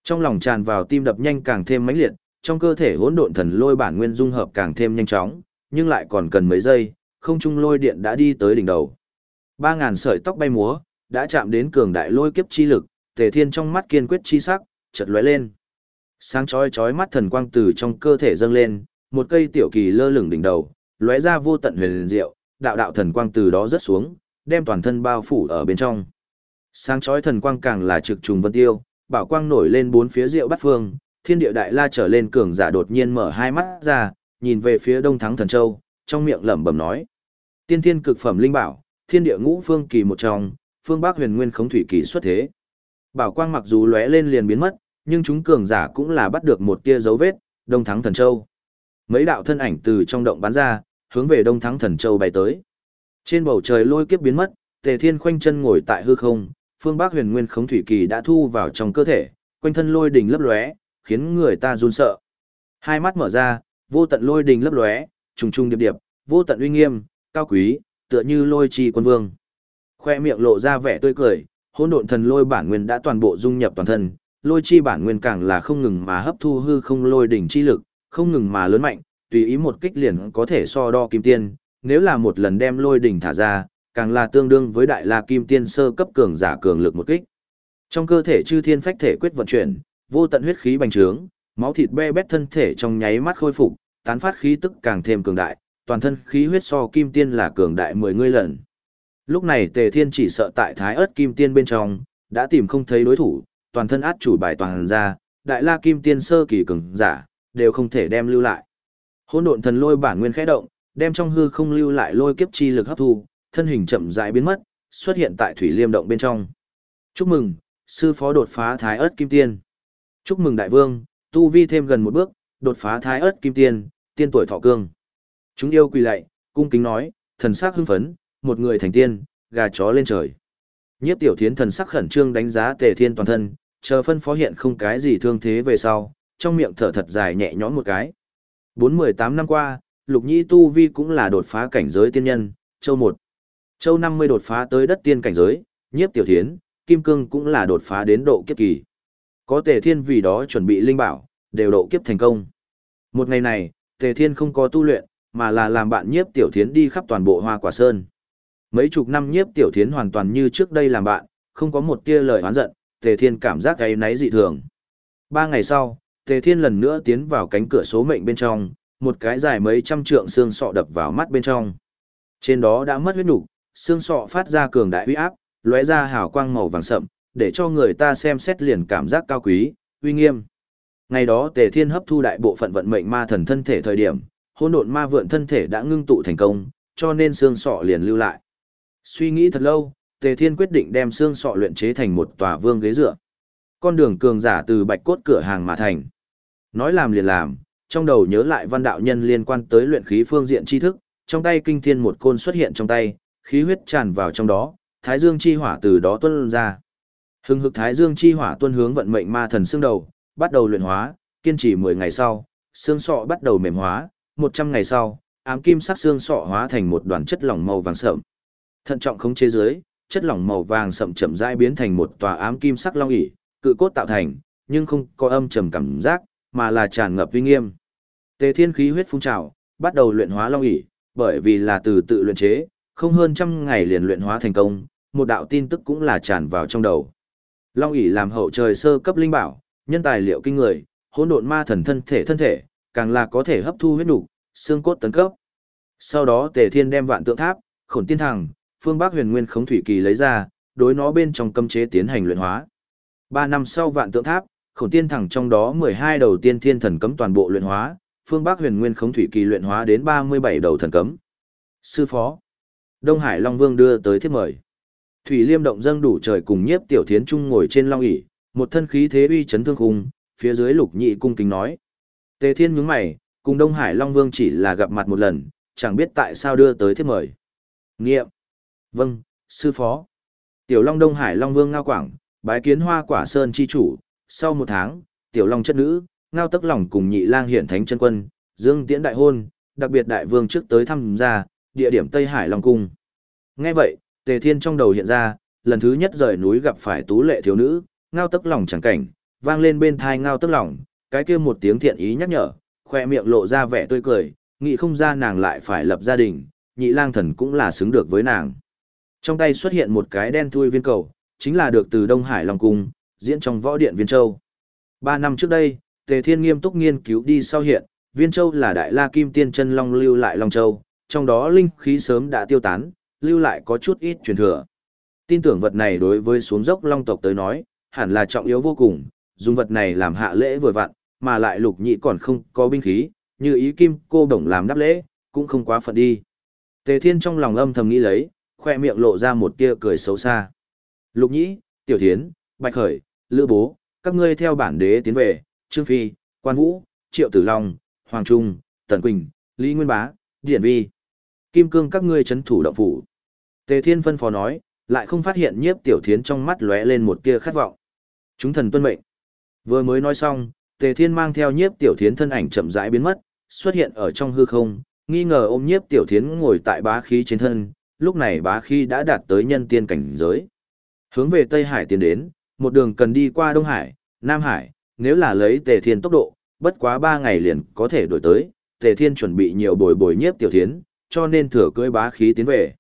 Trong lòng tràn vào tim đập nhanh càng thêm mãnh liệt, trong cơ thể hỗn độn thần lôi bản nguyên dung hợp càng thêm nhanh chóng, nhưng lại còn cần mấy giây, không trung lôi điện đã đi tới đỉnh đầu. Ba ngàn sợi tóc bay múa, đã chạm đến cường đại lôi kiếp chi lực, Tề Thiên trong mắt kiên quyết chi sắc, chợt lóe lên. Sáng chói chói mắt thần quang từ trong cơ thể dâng lên, một cây tiểu kỳ lơ lửng đỉnh đầu, lóe ra vô tận huyền diệu, đạo đạo thần quang từ đó rớt xuống, đem toàn thân bao phủ ở bên trong. Sáng chói thần quang càng là trực trùng vân tiêu, bảo quang nổi lên bốn phía diệu bát phương, thiên địa đại la trở lên cường giả đột nhiên mở hai mắt ra, nhìn về phía đông thắng thần châu, trong miệng lẩm bẩm nói. Tiên thiên cực phẩm linh bảo, thiên địa ngũ phương kỳ một trong, phương bắc huyền nguyên khống thủy kỳ xuất thế. Bảo quang mặc dù lóe lên liền biến mất, nhưng chúng cường giả cũng là bắt được một tia dấu vết, đông thắng thần châu. Mấy đạo thân ảnh từ trong động bắn ra, hướng về đông thắng thần châu bay tới. Trên bầu trời lôi kiếp biến mất, tề thiên khoanh chân ngồi tại hư không, phương bắc huyền nguyên khống thủy kỳ đã thu vào trong cơ thể, quanh thân lôi đình lấp lóe, khiến người ta run sợ. Hai mắt mở ra, vô tận lôi đình lấp lóe, trùng trùng điệp điệp, vô tận uy nghiêm, cao quý, tựa như lôi chi quân vương. Khoe miệng lộ ra vẻ tươi cười, hỗn độn thần lôi bản nguyên đã toàn bộ dung nhập toàn thân, lôi chi bản nguyên càng là không ngừng mà hấp thu hư không lôi đỉnh chi lực, không ngừng mà lớn mạnh, tùy ý một kích liền có thể so đo kim tiên, nếu là một lần đem lôi đỉnh thả ra, càng là tương đương với đại la kim tiên sơ cấp cường giả cường lực một kích. Trong cơ thể chư thiên phách thể quyết vận chuyển, vô tận huyết khí bành trướng, máu thịt be bét thân thể trong nháy mắt khôi phục, tán phát khí tức càng thêm cường đại, toàn thân khí huyết so kim tiên là cường đại 10 người lần. Lúc này Tề Thiên chỉ sợ tại Thái Ức Kim Tiên bên trong, đã tìm không thấy đối thủ, toàn thân át chủ bài toàn ra, đại la kim tiên sơ kỳ cường giả, đều không thể đem lưu lại. Hỗn độn thần lôi bản nguyên khẽ động, đem trong hư không lưu lại lôi kiếp chi lực hấp thu, thân hình chậm rãi biến mất, xuất hiện tại thủy liêm động bên trong. Chúc mừng, sư phó đột phá Thái Ức Kim Tiên. Chúc mừng đại vương, tu vi thêm gần một bước, đột phá Thái Ức Kim Tiên, tiên tuổi thọ cương. Chúng yêu quỳ lạy, cung kính nói, thần sắc hưng phấn, một người thành tiên, gà chó lên trời. Nhiếp tiểu thiến thần sắc khẩn trương đánh giá tề thiên toàn thân, chờ phân phó hiện không cái gì thương thế về sau, trong miệng thở thật dài nhẹ nhõm một cái. Bốn mười tám năm qua, lục nhĩ tu vi cũng là đột phá cảnh giới tiên nhân, châu một. Châu năm mươi đột phá tới đất tiên cảnh giới, nhiếp tiểu thiến, kim cương cũng là đột phá đến độ kiếp kỳ. Có tề thiên vì đó chuẩn bị linh bảo, đều độ kiếp thành công. Một ngày này, tề thiên không có tu luyện, mà là làm bạn nhiếp tiểu thiến đi khắp toàn bộ hoa quả sơn. Mấy chục năm nhiếp tiểu thiến hoàn toàn như trước đây làm bạn, không có một tia lời oán giận, Tề Thiên cảm giác gáy náy dị thường. Ba ngày sau, Tề Thiên lần nữa tiến vào cánh cửa số mệnh bên trong, một cái dài mấy trăm trượng xương sọ đập vào mắt bên trong. Trên đó đã mất huyết nục, xương sọ phát ra cường đại uy áp, lóe ra hào quang màu vàng sậm, để cho người ta xem xét liền cảm giác cao quý, uy nghiêm. Ngày đó Tề Thiên hấp thu đại bộ phận vận mệnh ma thần thân thể thời điểm, hỗn độn ma vượn thân thể đã ngưng tụ thành công, cho nên xương sọ liền lưu lại. Suy nghĩ thật lâu, Tề Thiên quyết định đem xương sọ luyện chế thành một tòa vương ghế dựa. Con đường cường giả từ bạch cốt cửa hàng mà thành. Nói làm liền làm, trong đầu nhớ lại văn đạo nhân liên quan tới luyện khí phương diện tri thức, trong tay kinh thiên một côn xuất hiện trong tay, khí huyết tràn vào trong đó, thái dương chi hỏa từ đó tuôn ra. Hưng hực thái dương chi hỏa tuôn hướng vận mệnh ma thần xương đầu, bắt đầu luyện hóa, kiên trì 10 ngày sau, xương sọ bắt đầu mềm hóa, 100 ngày sau, ám kim sắc xương sọ hóa thành một đoàn chất lỏng màu vàng sậm. Thận trọng khống chế dưới, chất lỏng màu vàng sậm chậm rãi biến thành một tòa ám kim sắc long ỷ, cự cốt tạo thành, nhưng không có âm trầm cảm giác, mà là tràn ngập uy nghiêm. Tề Thiên khí huyết phun trào, bắt đầu luyện hóa long ỷ, bởi vì là từ tự luyện chế, không hơn trăm ngày liền luyện hóa thành công, một đạo tin tức cũng là tràn vào trong đầu. Long ỷ làm hậu trời sơ cấp linh bảo, nhân tài liệu kinh người, hỗn độn ma thần thân thể thân thể, càng là có thể hấp thu huyết nục, xương cốt tấn cấp. Sau đó Tề Thiên đem vạn tượng tháp, khổn tiên thằng, phương Bắc huyền nguyên khống thủy kỳ lấy ra, đối nó bên trong cấm chế tiến hành luyện hóa. Ba năm sau vạn tượng tháp, khổng tiên thẳng trong đó 12 đầu tiên thiên thần cấm toàn bộ luyện hóa, phương Bắc huyền nguyên khống thủy kỳ luyện hóa đến 37 đầu thần cấm. Sư phó, Đông Hải Long Vương đưa tới thiết mời. Thủy Liêm động dâng đủ trời cùng nhiếp tiểu thiến trung ngồi trên long ỷ, một thân khí thế uy chấn thương khung, phía dưới lục nhị cung kính nói. Tề Thiên nhướng mày, cùng Đông Hải Long Vương chỉ là gặp mặt một lần, chẳng biết tại sao đưa tới thiết mời. Nghiệm. Vâng, sư phó. Tiểu Long Đông Hải Long Vương Ngao Quảng, Bái kiến hoa quả sơn chi chủ, sau một tháng, tiểu long chất nữ, ngao tức lòng cùng nhị lang hiển thánh chân quân, dương tiễn đại hôn, đặc biệt đại vương trước tới thăm gia, địa điểm Tây Hải Long Cung. Nghe vậy, Tề Thiên trong đầu hiện ra, lần thứ nhất rời núi gặp phải tú lệ thiếu nữ, ngao tức lòng chẳng cảnh, vang lên bên thai ngao tức lòng, cái kia một tiếng thiện ý nhắc nhở, khoe miệng lộ ra vẻ tươi cười, nghĩ không ra nàng lại phải lập gia đình, nhị lang thần cũng là xứng được với nàng. Trong tay xuất hiện một cái đen thui viên cầu, chính là được từ Đông Hải Long Cung, diễn trong võ điện Viên Châu. Ba năm trước đây, Tề Thiên nghiêm túc nghiên cứu đi sau hiện, Viên Châu là đại la kim tiên chân long lưu lại Long Châu, trong đó linh khí sớm đã tiêu tán, lưu lại có chút ít truyền thừa. Tin tưởng vật này đối với xuống dốc Long tộc tới nói, hẳn là trọng yếu vô cùng, dùng vật này làm hạ lễ vừa vặn, mà lại lục nhị còn không có binh khí, như ý kim cô đồng làm đáp lễ, cũng không quá phận đi. Tề Thiên trong lòng âm thầm nghĩ lấy, khoe miệng lộ ra một tia cười xấu xa. Lục nhĩ, tiểu thiến, bạch khởi, lữ bố, các ngươi theo bản đế tiến về, trương phi, quan vũ, triệu tử long, hoàng trung, tần quỳnh, lý nguyên bá, Điển vi. Kim cương các ngươi chấn thủ động phủ. Tề Thiên phân phó nói, lại không phát hiện nhiếp tiểu thiến trong mắt lóe lên một tia khát vọng. Chúng thần tuân mệnh. Vừa mới nói xong, Tề Thiên mang theo nhiếp tiểu thiến thân ảnh chậm rãi biến mất, xuất hiện ở trong hư không, nghi ngờ ôm nhiếp tiểu thiến ngồi tại bá khí trên thân, lúc này bá khí đã đạt tới nhân tiên cảnh giới. Hướng về Tây Hải tiến đến, một đường cần đi qua Đông Hải, Nam Hải, nếu là lấy Tề Thiên tốc độ, bất quá 3 ngày liền có thể đổi tới, Tề Thiên chuẩn bị nhiều bồi bồi nhiếp tiểu thiến, cho nên thừa cưỡi bá khí tiến về.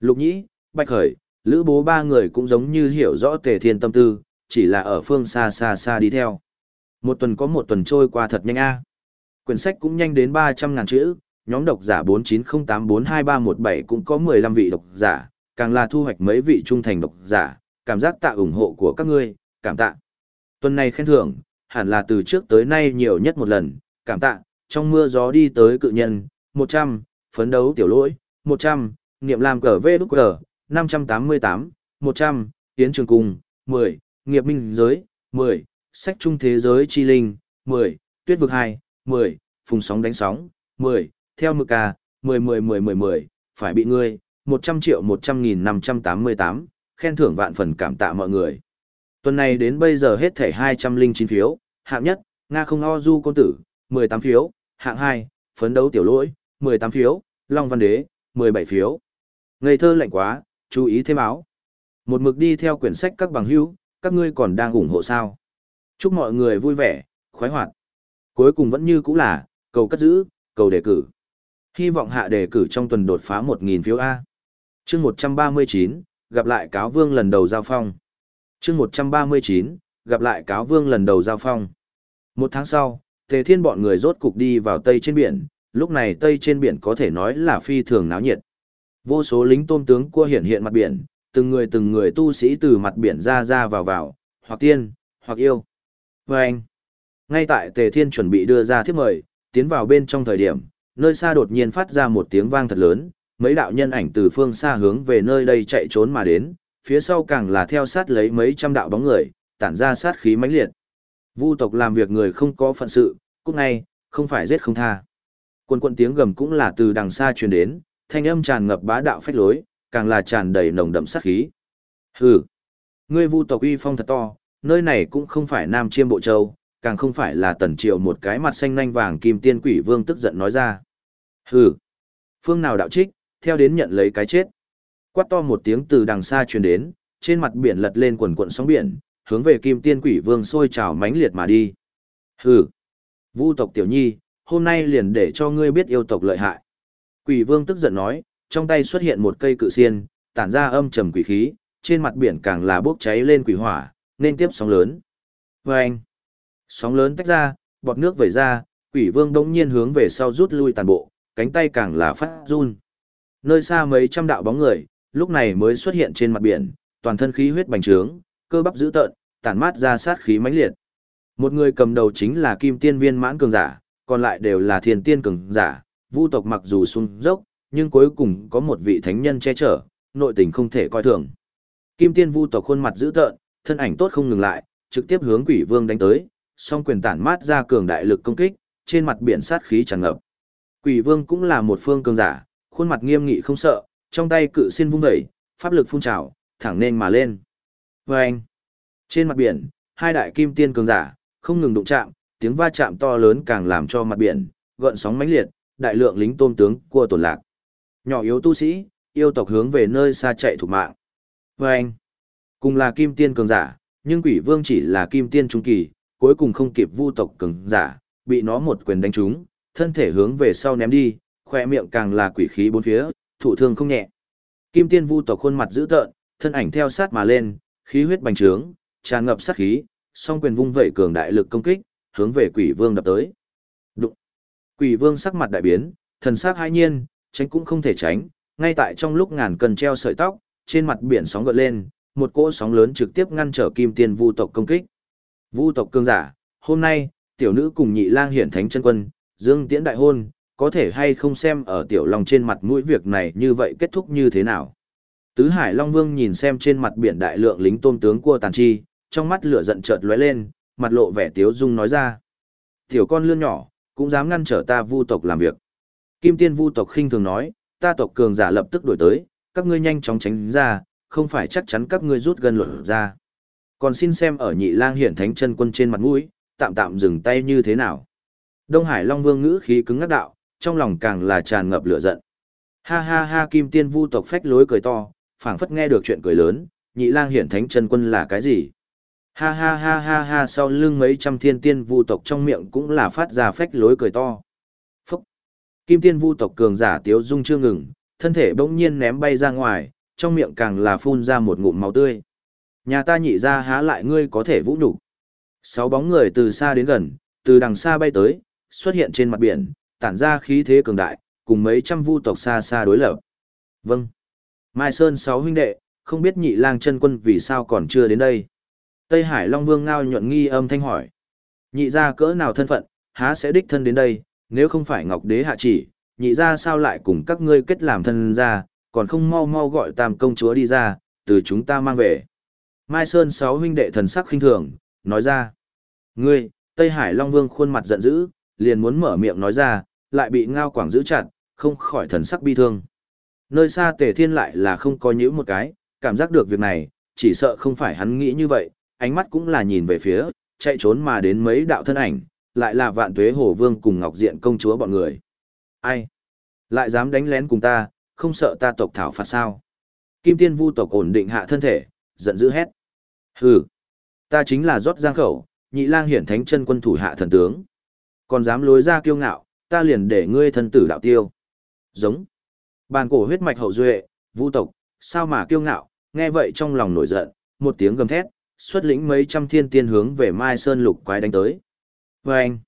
Lục Nhĩ, Bạch Khởi, Lữ Bố ba người cũng giống như hiểu rõ Tề Thiên tâm tư, chỉ là ở phương xa xa xa đi theo. Một tuần có một tuần trôi qua thật nhanh a. Quyển sách cũng nhanh đến 300 ngàn chữ, nhóm độc giả 490842317 cũng có 15 vị độc giả, càng là thu hoạch mấy vị trung thành độc giả, cảm giác tạ ủng hộ của các ngươi, cảm tạ. Tuần này khen thưởng, hẳn là từ trước tới nay nhiều nhất một lần, cảm tạ, trong mưa gió đi tới cự nhân, 100, phấn đấu tiểu lỗi, 100, niệm làm cờ vê đúc cờ, 588, 100, tiến trường cung, 10, nghiệp minh giới, 10, sách trung thế giới chi linh, 10, tuyết vực 2, 10, phùng sóng đánh sóng, 10, theo mực ca, 10 10 10 10 10, phải bị ngươi, 100 triệu 100 nghìn 588, khen thưởng vạn phần cảm tạ mọi người. Tuần này đến bây giờ hết thẻ 209 phiếu, hạng nhất, Nga không o du công tử, 18 phiếu, hạng 2, phấn đấu tiểu lỗi, 18 phiếu, Long Văn Đế, 17 phiếu. Ngây thơ lạnh quá, chú ý thêm áo. Một mực đi theo quyển sách các bằng hữu, các ngươi còn đang ủng hộ sao? Chúc mọi người vui vẻ, khoái hoạt. Cuối cùng vẫn như cũ là, cầu cất giữ, cầu đề cử. Hy vọng hạ đề cử trong tuần đột phá 1.000 phiếu A. chương 139, gặp lại cáo vương lần đầu giao phong. chương 139, gặp lại cáo vương lần đầu giao phong. Một tháng sau, Tề Thiên bọn người rốt cục đi vào Tây trên biển, lúc này Tây trên biển có thể nói là phi thường náo nhiệt. Vô số lính tôm tướng cua hiện hiện mặt biển, từng người từng người tu sĩ từ mặt biển ra ra vào vào, hoặc tiên, hoặc yêu. Và anh, ngay tại Tề Thiên chuẩn bị đưa ra thiếp mời, tiến vào bên trong thời điểm, nơi xa đột nhiên phát ra một tiếng vang thật lớn, mấy đạo nhân ảnh từ phương xa hướng về nơi đây chạy trốn mà đến, phía sau càng là theo sát lấy mấy trăm đạo bóng người, tản ra sát khí mãnh liệt. Vu tộc làm việc người không có phận sự, cũng ngay, không phải giết không tha. Quân quân tiếng gầm cũng là từ đằng xa truyền đến, thanh âm tràn ngập bá đạo phách lối, càng là tràn đầy nồng đậm sát khí. Hừ, ngươi Vu tộc uy phong thật to, nơi này cũng không phải Nam Chiêm Bộ Châu, càng không phải là tần triều một cái mặt xanh nanh vàng kim tiên quỷ vương tức giận nói ra. Hừ, phương nào đạo trích, theo đến nhận lấy cái chết. Quát to một tiếng từ đằng xa truyền đến, trên mặt biển lật lên quần cuộn sóng biển, hướng về kim tiên quỷ vương sôi trào mãnh liệt mà đi. Hừ, vu tộc tiểu nhi, hôm nay liền để cho ngươi biết yêu tộc lợi hại. Quỷ vương tức giận nói, trong tay xuất hiện một cây cự xiên, tản ra âm trầm quỷ khí, trên mặt biển càng là bốc cháy lên quỷ hỏa, nên tiếp sóng lớn. Và sóng lớn tách ra, bọt nước vẩy ra, quỷ vương đống nhiên hướng về sau rút lui toàn bộ, cánh tay càng là phát run. Nơi xa mấy trăm đạo bóng người, lúc này mới xuất hiện trên mặt biển, toàn thân khí huyết bành trướng, cơ bắp dữ tợn, tản mát ra sát khí mãnh liệt. Một người cầm đầu chính là Kim Tiên Viên Mãn cường giả, còn lại đều là Thiên Tiên cường giả, Vu tộc mặc dù xuống dốc, nhưng cuối cùng có một vị thánh nhân che chở, nội tình không thể coi thường. Kim Tiên Vu tộc khuôn mặt dữ tợn, thân ảnh tốt không ngừng lại, trực tiếp hướng Quỷ Vương đánh tới, song quyền tản mát ra cường đại lực công kích, trên mặt biển sát khí tràn ngập. Quỷ Vương cũng là một phương cường giả, khuôn mặt nghiêm nghị không sợ, trong tay cự xin vung vẩy, pháp lực phun trào, thẳng nên mà lên. Vâng! Trên mặt biển, hai đại kim tiên cường giả, không ngừng đụng chạm, tiếng va chạm to lớn càng làm cho mặt biển, gợn sóng mãnh liệt, đại lượng lính tôm tướng cua tổn lạc. Nhỏ yếu tu sĩ, yêu tộc hướng về nơi xa chạy thủ mạng. Vâng! cùng là kim tiên cường giả, nhưng quỷ vương chỉ là kim tiên trung kỳ, cuối cùng không kịp vu tộc cường giả, bị nó một quyền đánh trúng, thân thể hướng về sau ném đi, khoe miệng càng là quỷ khí bốn phía, thụ thương không nhẹ. Kim tiên vu tộc khuôn mặt dữ tợn, thân ảnh theo sát mà lên, khí huyết bành trướng, tràn ngập sát khí, song quyền vung vẩy cường đại lực công kích, hướng về quỷ vương đập tới. Đụng. Quỷ vương sắc mặt đại biến, thần sắc hai nhiên, tránh cũng không thể tránh, ngay tại trong lúc ngàn cần treo sợi tóc, trên mặt biển sóng gợn lên, một cỗ sóng lớn trực tiếp ngăn trở kim tiên vu tộc công kích. Vu tộc cương giả, hôm nay, tiểu nữ cùng nhị lang hiển thánh chân quân, dương tiễn đại hôn, có thể hay không xem ở tiểu long trên mặt mũi việc này như vậy kết thúc như thế nào. Tứ Hải Long Vương nhìn xem trên mặt biển đại lượng lính tôm tướng cua tàn chi, trong mắt lửa giận chợt lóe lên, mặt lộ vẻ tiếu dung nói ra. Tiểu con lươn nhỏ, cũng dám ngăn trở ta vu tộc làm việc. Kim tiên vu tộc khinh thường nói, ta tộc cường giả lập tức đổi tới, các ngươi nhanh chóng tránh ra, không phải chắc chắn các ngươi rút gần luận ra. Còn xin xem ở nhị lang hiển thánh chân quân trên mặt mũi, tạm tạm dừng tay như thế nào. Đông Hải Long Vương ngữ khí cứng ngắc đạo, trong lòng càng là tràn ngập lửa giận. Ha ha ha kim tiên vu tộc phách lối cười to, phảng phất nghe được chuyện cười lớn, nhị lang hiển thánh chân quân là cái gì? Ha ha ha ha ha sau lưng mấy trăm thiên tiên vu tộc trong miệng cũng là phát ra phách lối cười to. Phúc! Kim tiên vu tộc cường giả tiếu dung chưa ngừng, thân thể bỗng nhiên ném bay ra ngoài, trong miệng càng là phun ra một ngụm máu tươi. Nhà ta nhị ra há lại ngươi có thể vũ nhục Sáu bóng người từ xa đến gần, từ đằng xa bay tới, xuất hiện trên mặt biển, tản ra khí thế cường đại, cùng mấy trăm vu tộc xa xa đối lập. Vâng. Mai Sơn sáu huynh đệ, không biết nhị lang chân quân vì sao còn chưa đến đây. Tây Hải Long Vương ngao nhuận nghi âm thanh hỏi. Nhị ra cỡ nào thân phận, há sẽ đích thân đến đây, nếu không phải Ngọc Đế hạ chỉ, nhị ra sao lại cùng các ngươi kết làm thân ra, còn không mau mau gọi tam công chúa đi ra, từ chúng ta mang về. Mai Sơn sáu huynh đệ thần sắc khinh thường, nói ra. Ngươi, Tây Hải Long Vương khuôn mặt giận dữ, liền muốn mở miệng nói ra, lại bị ngao quảng giữ chặt, không khỏi thần sắc bi thương. Nơi xa tề thiên lại là không có nhữ một cái, cảm giác được việc này, chỉ sợ không phải hắn nghĩ như vậy, ánh mắt cũng là nhìn về phía, chạy trốn mà đến mấy đạo thân ảnh, lại là vạn tuế hổ vương cùng ngọc diện công chúa bọn người. Ai? Lại dám đánh lén cùng ta, không sợ ta tộc thảo phạt sao? Kim tiên vu tộc ổn định hạ thân thể, giận dữ hét. Hừ, ta chính là rót giang khẩu, nhị lang hiển thánh chân quân thủ hạ thần tướng. Còn dám lối ra kiêu ngạo, ta liền để ngươi thân tử đạo tiêu. Giống. Bàn cổ huyết mạch hậu duệ, vu tộc, sao mà kiêu ngạo, nghe vậy trong lòng nổi giận, một tiếng gầm thét, xuất lĩnh mấy trăm thiên tiên hướng về Mai Sơn lục quái đánh tới. Và anh,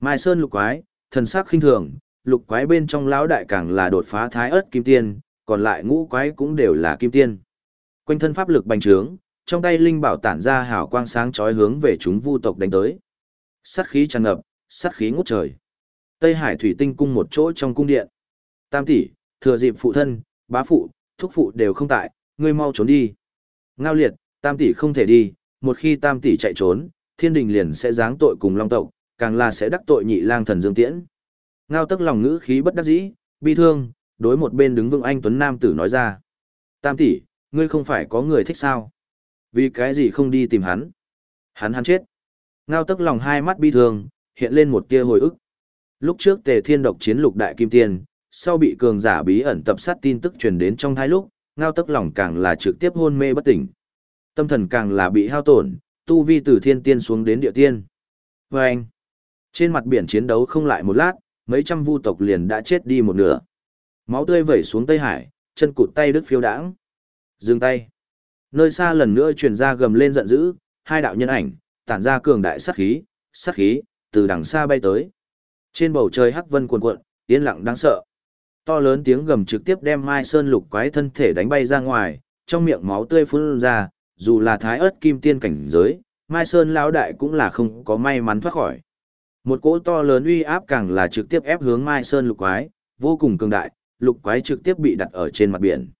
Mai Sơn lục quái, thần sắc khinh thường, lục quái bên trong lão đại càng là đột phá thái ớt kim tiên, còn lại ngũ quái cũng đều là kim tiên. Quanh thân pháp lực bành trướng, trong tay linh bảo tản ra hào quang sáng chói hướng về chúng vu tộc đánh tới. Sát khí tràn ngập, sát khí ngút trời. Tây Hải thủy tinh cung một chỗ trong cung điện. Tam tỷ, thừa dịp phụ thân, bá phụ, thúc phụ đều không tại, ngươi mau trốn đi. Ngao liệt, tam tỷ không thể đi, một khi tam tỷ chạy trốn, thiên đình liền sẽ giáng tội cùng long tộc, càng là sẽ đắc tội nhị lang thần dương tiễn. Ngao tức lòng ngữ khí bất đắc dĩ, bi thương, đối một bên đứng vững anh Tuấn Nam tử nói ra. Tam tỷ, ngươi không phải có người thích sao? Vì cái gì không đi tìm hắn? Hắn hắn chết. Ngao tức lòng hai mắt bi thương, hiện lên một tia hồi ức. Lúc trước tề thiên độc chiến lục đại kim tiên, sau bị cường giả bí ẩn tập sát tin tức truyền đến trong thái lúc, ngao tức lòng càng là trực tiếp hôn mê bất tỉnh. Tâm thần càng là bị hao tổn, tu vi từ thiên tiên xuống đến địa tiên. Và anh, trên mặt biển chiến đấu không lại một lát, mấy trăm vu tộc liền đã chết đi một nửa. Máu tươi vẩy xuống Tây Hải, chân cụt tay đứt phiêu đãng. Dừng tay. Nơi xa lần nữa truyền ra gầm lên giận dữ, hai đạo nhân ảnh, tản ra cường đại sát khí, sát khí, từ đằng xa bay tới. Trên bầu trời hắc vân cuồn cuộn, yên lặng đáng sợ. To lớn tiếng gầm trực tiếp đem Mai Sơn lục quái thân thể đánh bay ra ngoài, trong miệng máu tươi phun ra, dù là thái ớt kim tiên cảnh giới, Mai Sơn lão đại cũng là không có may mắn thoát khỏi. Một cỗ to lớn uy áp càng là trực tiếp ép hướng Mai Sơn lục quái, vô cùng cường đại, lục quái trực tiếp bị đặt ở trên mặt biển.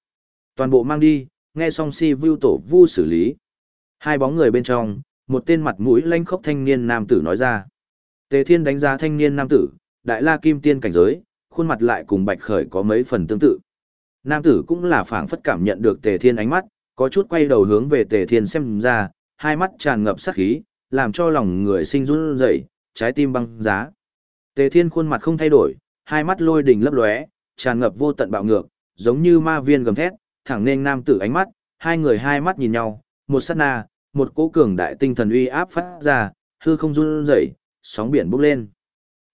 Toàn bộ mang đi, nghe xong si view tổ vu xử lý. Hai bóng người bên trong, một tên mặt mũi lanh khốc thanh niên nam tử nói ra. Tề Thiên đánh giá thanh niên nam tử, đại la kim tiên cảnh giới, khuôn mặt lại cùng Bạch Khởi có mấy phần tương tự. Nam tử cũng là phảng phất cảm nhận được Tề Thiên ánh mắt, có chút quay đầu hướng về Tề Thiên xem ra, hai mắt tràn ngập sát khí, làm cho lòng người sinh run rẩy, trái tim băng giá. Tề Thiên khuôn mặt không thay đổi, hai mắt lôi đình lấp lóe, tràn ngập vô tận bạo ngược, giống như ma viên gầm thét, thẳng nên nam tử ánh mắt, hai người hai mắt nhìn nhau, một sát na, một cỗ cường đại tinh thần uy áp phát ra, hư không run rẩy, sóng biển bốc lên.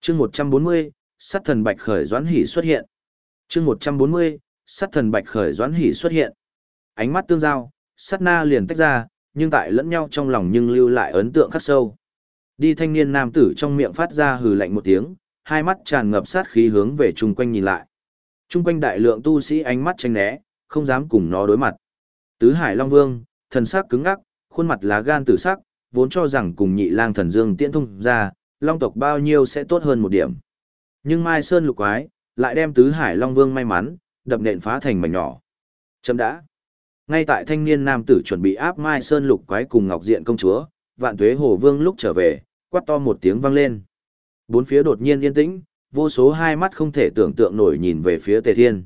Chương 140, sát thần Bạch Khởi Doãn Hỉ xuất hiện. Chương 140, sát thần Bạch Khởi Doãn Hỉ xuất hiện. Ánh mắt tương giao, sát na liền tách ra, nhưng tại lẫn nhau trong lòng nhưng lưu lại ấn tượng khắc sâu. Đi thanh niên nam tử trong miệng phát ra hừ lạnh một tiếng, hai mắt tràn ngập sát khí hướng về chung quanh nhìn lại. Chung quanh đại lượng tu sĩ ánh mắt tranh né, không dám cùng nó đối mặt. Tứ Hải Long Vương, thần sắc cứng ngắc, khuôn mặt lá gan tử sắc, vốn cho rằng cùng nhị lang thần dương tiễn thông ra, long tộc bao nhiêu sẽ tốt hơn một điểm. Nhưng Mai Sơn lục quái, lại đem Tứ Hải Long Vương may mắn, đập nện phá thành mảnh nhỏ. Chấm đã. Ngay tại thanh niên nam tử chuẩn bị áp Mai Sơn lục quái cùng Ngọc Diện công chúa, vạn tuế hồ vương lúc trở về, quát to một tiếng vang lên. Bốn phía đột nhiên yên tĩnh, vô số hai mắt không thể tưởng tượng nổi nhìn về phía Tề Thiên.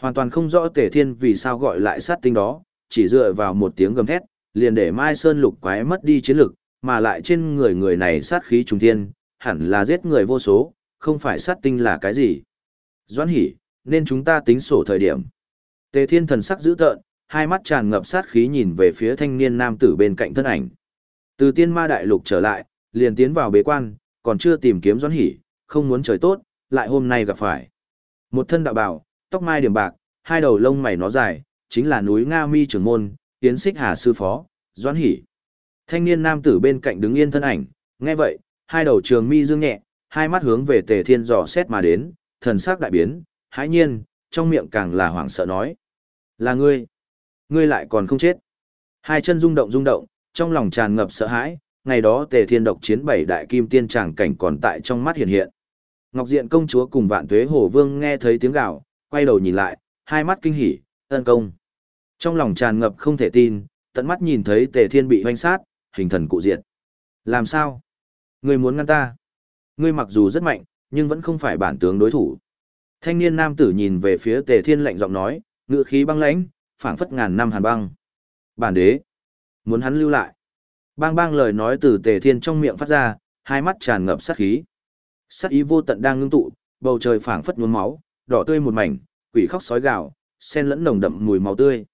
Hoàn toàn không rõ Tề Thiên vì sao gọi lại sát tinh đó, chỉ dựa vào một tiếng gầm thét, liền để Mai Sơn lục quái mất đi chiến lực, mà lại trên người người này sát khí trùng thiên, hẳn là giết người vô số, không phải sát tinh là cái gì. Doãn hỉ, nên chúng ta tính sổ thời điểm. Tề Thiên thần sắc dữ tợn, hai mắt tràn ngập sát khí nhìn về phía thanh niên nam tử bên cạnh thân ảnh. Từ tiên ma đại lục trở lại, liền tiến vào bế quan, còn chưa tìm kiếm doãn hỉ, không muốn trời tốt, lại hôm nay gặp phải. Một thân đạo bảo, tóc mai điểm bạc, hai đầu lông mày nó dài, chính là núi Nga Mi trưởng môn, tiến xích hà sư phó, doãn hỉ. Thanh niên nam tử bên cạnh đứng yên thân ảnh, nghe vậy, hai đầu trường mi dương nhẹ, hai mắt hướng về tề thiên dò xét mà đến, thần sắc đại biến, hãi nhiên, trong miệng càng là hoảng sợ nói. Là ngươi, ngươi lại còn không chết. Hai chân rung động rung động, trong lòng tràn ngập sợ hãi, ngày đó tề thiên độc chiến bảy đại kim tiên tràng cảnh còn tại trong mắt hiện hiện. Ngọc Diện công chúa cùng vạn tuế hồ vương nghe thấy tiếng gào, quay đầu nhìn lại, hai mắt kinh hỉ, ân công. Trong lòng tràn ngập không thể tin, tận mắt nhìn thấy tề thiên bị hoanh sát, hình thần cụ diện. Làm sao? Ngươi muốn ngăn ta? Ngươi mặc dù rất mạnh, nhưng vẫn không phải bản tướng đối thủ. Thanh niên nam tử nhìn về phía tề thiên lạnh giọng nói, ngữ khí băng lãnh, phảng phất ngàn năm hàn băng. Bản đế, muốn hắn lưu lại. Bang bang lời nói từ tề thiên trong miệng phát ra, hai mắt tràn ngập sát khí. Sát ý vô tận đang ngưng tụ, bầu trời phảng phất nhuốm máu, đỏ tươi một mảnh, quỷ khóc sói gào, xen lẫn nồng đậm mùi máu tươi.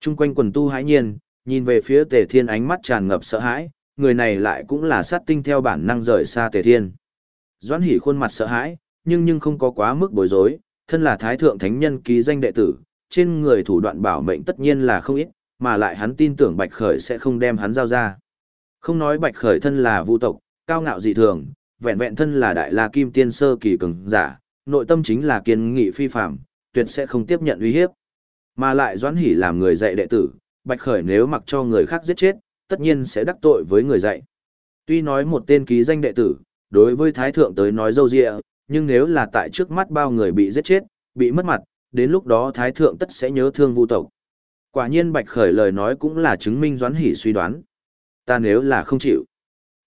Trung quanh quần tu hãi nhiên, nhìn về phía tề thiên ánh mắt tràn ngập sợ hãi, người này lại cũng là sát tinh theo bản năng rời xa tề thiên. Doãn hỉ khuôn mặt sợ hãi, nhưng nhưng không có quá mức bối rối, thân là thái thượng thánh nhân ký danh đệ tử, trên người thủ đoạn bảo mệnh tất nhiên là không ít, mà lại hắn tin tưởng Bạch Khởi sẽ không đem hắn giao ra. Không nói Bạch Khởi thân là vu tộc, cao ngạo dị thường, vẹn vẹn thân là đại la kim tiên sơ kỳ cường giả, nội tâm chính là kiên nghị phi phạm, tuyệt sẽ không tiếp nhận uy hiếp. Mà lại Doãn Hỉ làm người dạy đệ tử, Bạch Khởi nếu mặc cho người khác giết chết, tất nhiên sẽ đắc tội với người dạy. Tuy nói một tên ký danh đệ tử, đối với Thái Thượng tới nói dâu dịa, nhưng nếu là tại trước mắt bao người bị giết chết, bị mất mặt, đến lúc đó Thái Thượng tất sẽ nhớ thương vu tộc. Quả nhiên Bạch Khởi lời nói cũng là chứng minh Doãn Hỉ suy đoán. Ta nếu là không chịu.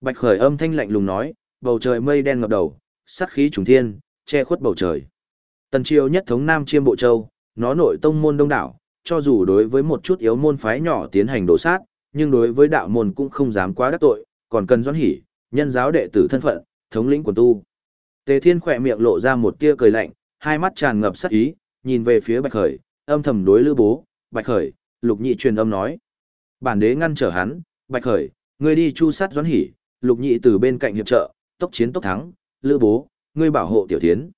Bạch Khởi âm thanh lạnh lùng nói, bầu trời mây đen ngập đầu, sát khí trùng thiên, che khuất bầu trời. Tần triều nhất thống Nam Chiêm Bộ Châu, nó nội tông môn đông đảo, cho dù đối với một chút yếu môn phái nhỏ tiến hành đổ sát, nhưng đối với đạo môn cũng không dám quá đắc tội, còn cần doãn hỉ, nhân giáo đệ tử thân phận, thống lĩnh quần tu. Tề Thiên khỏe miệng lộ ra một tia cười lạnh, hai mắt tràn ngập sát ý, nhìn về phía Bạch Khởi, âm thầm đối Lữ Bố, Bạch Khởi, Lục Nhị truyền âm nói: "Bản đế ngăn trở hắn, Bạch Khởi, ngươi đi chu sát doãn hỉ, Lục Nhị từ bên cạnh hiệp trợ, tốc chiến tốc thắng, Lữ Bố, ngươi bảo hộ tiểu thiến."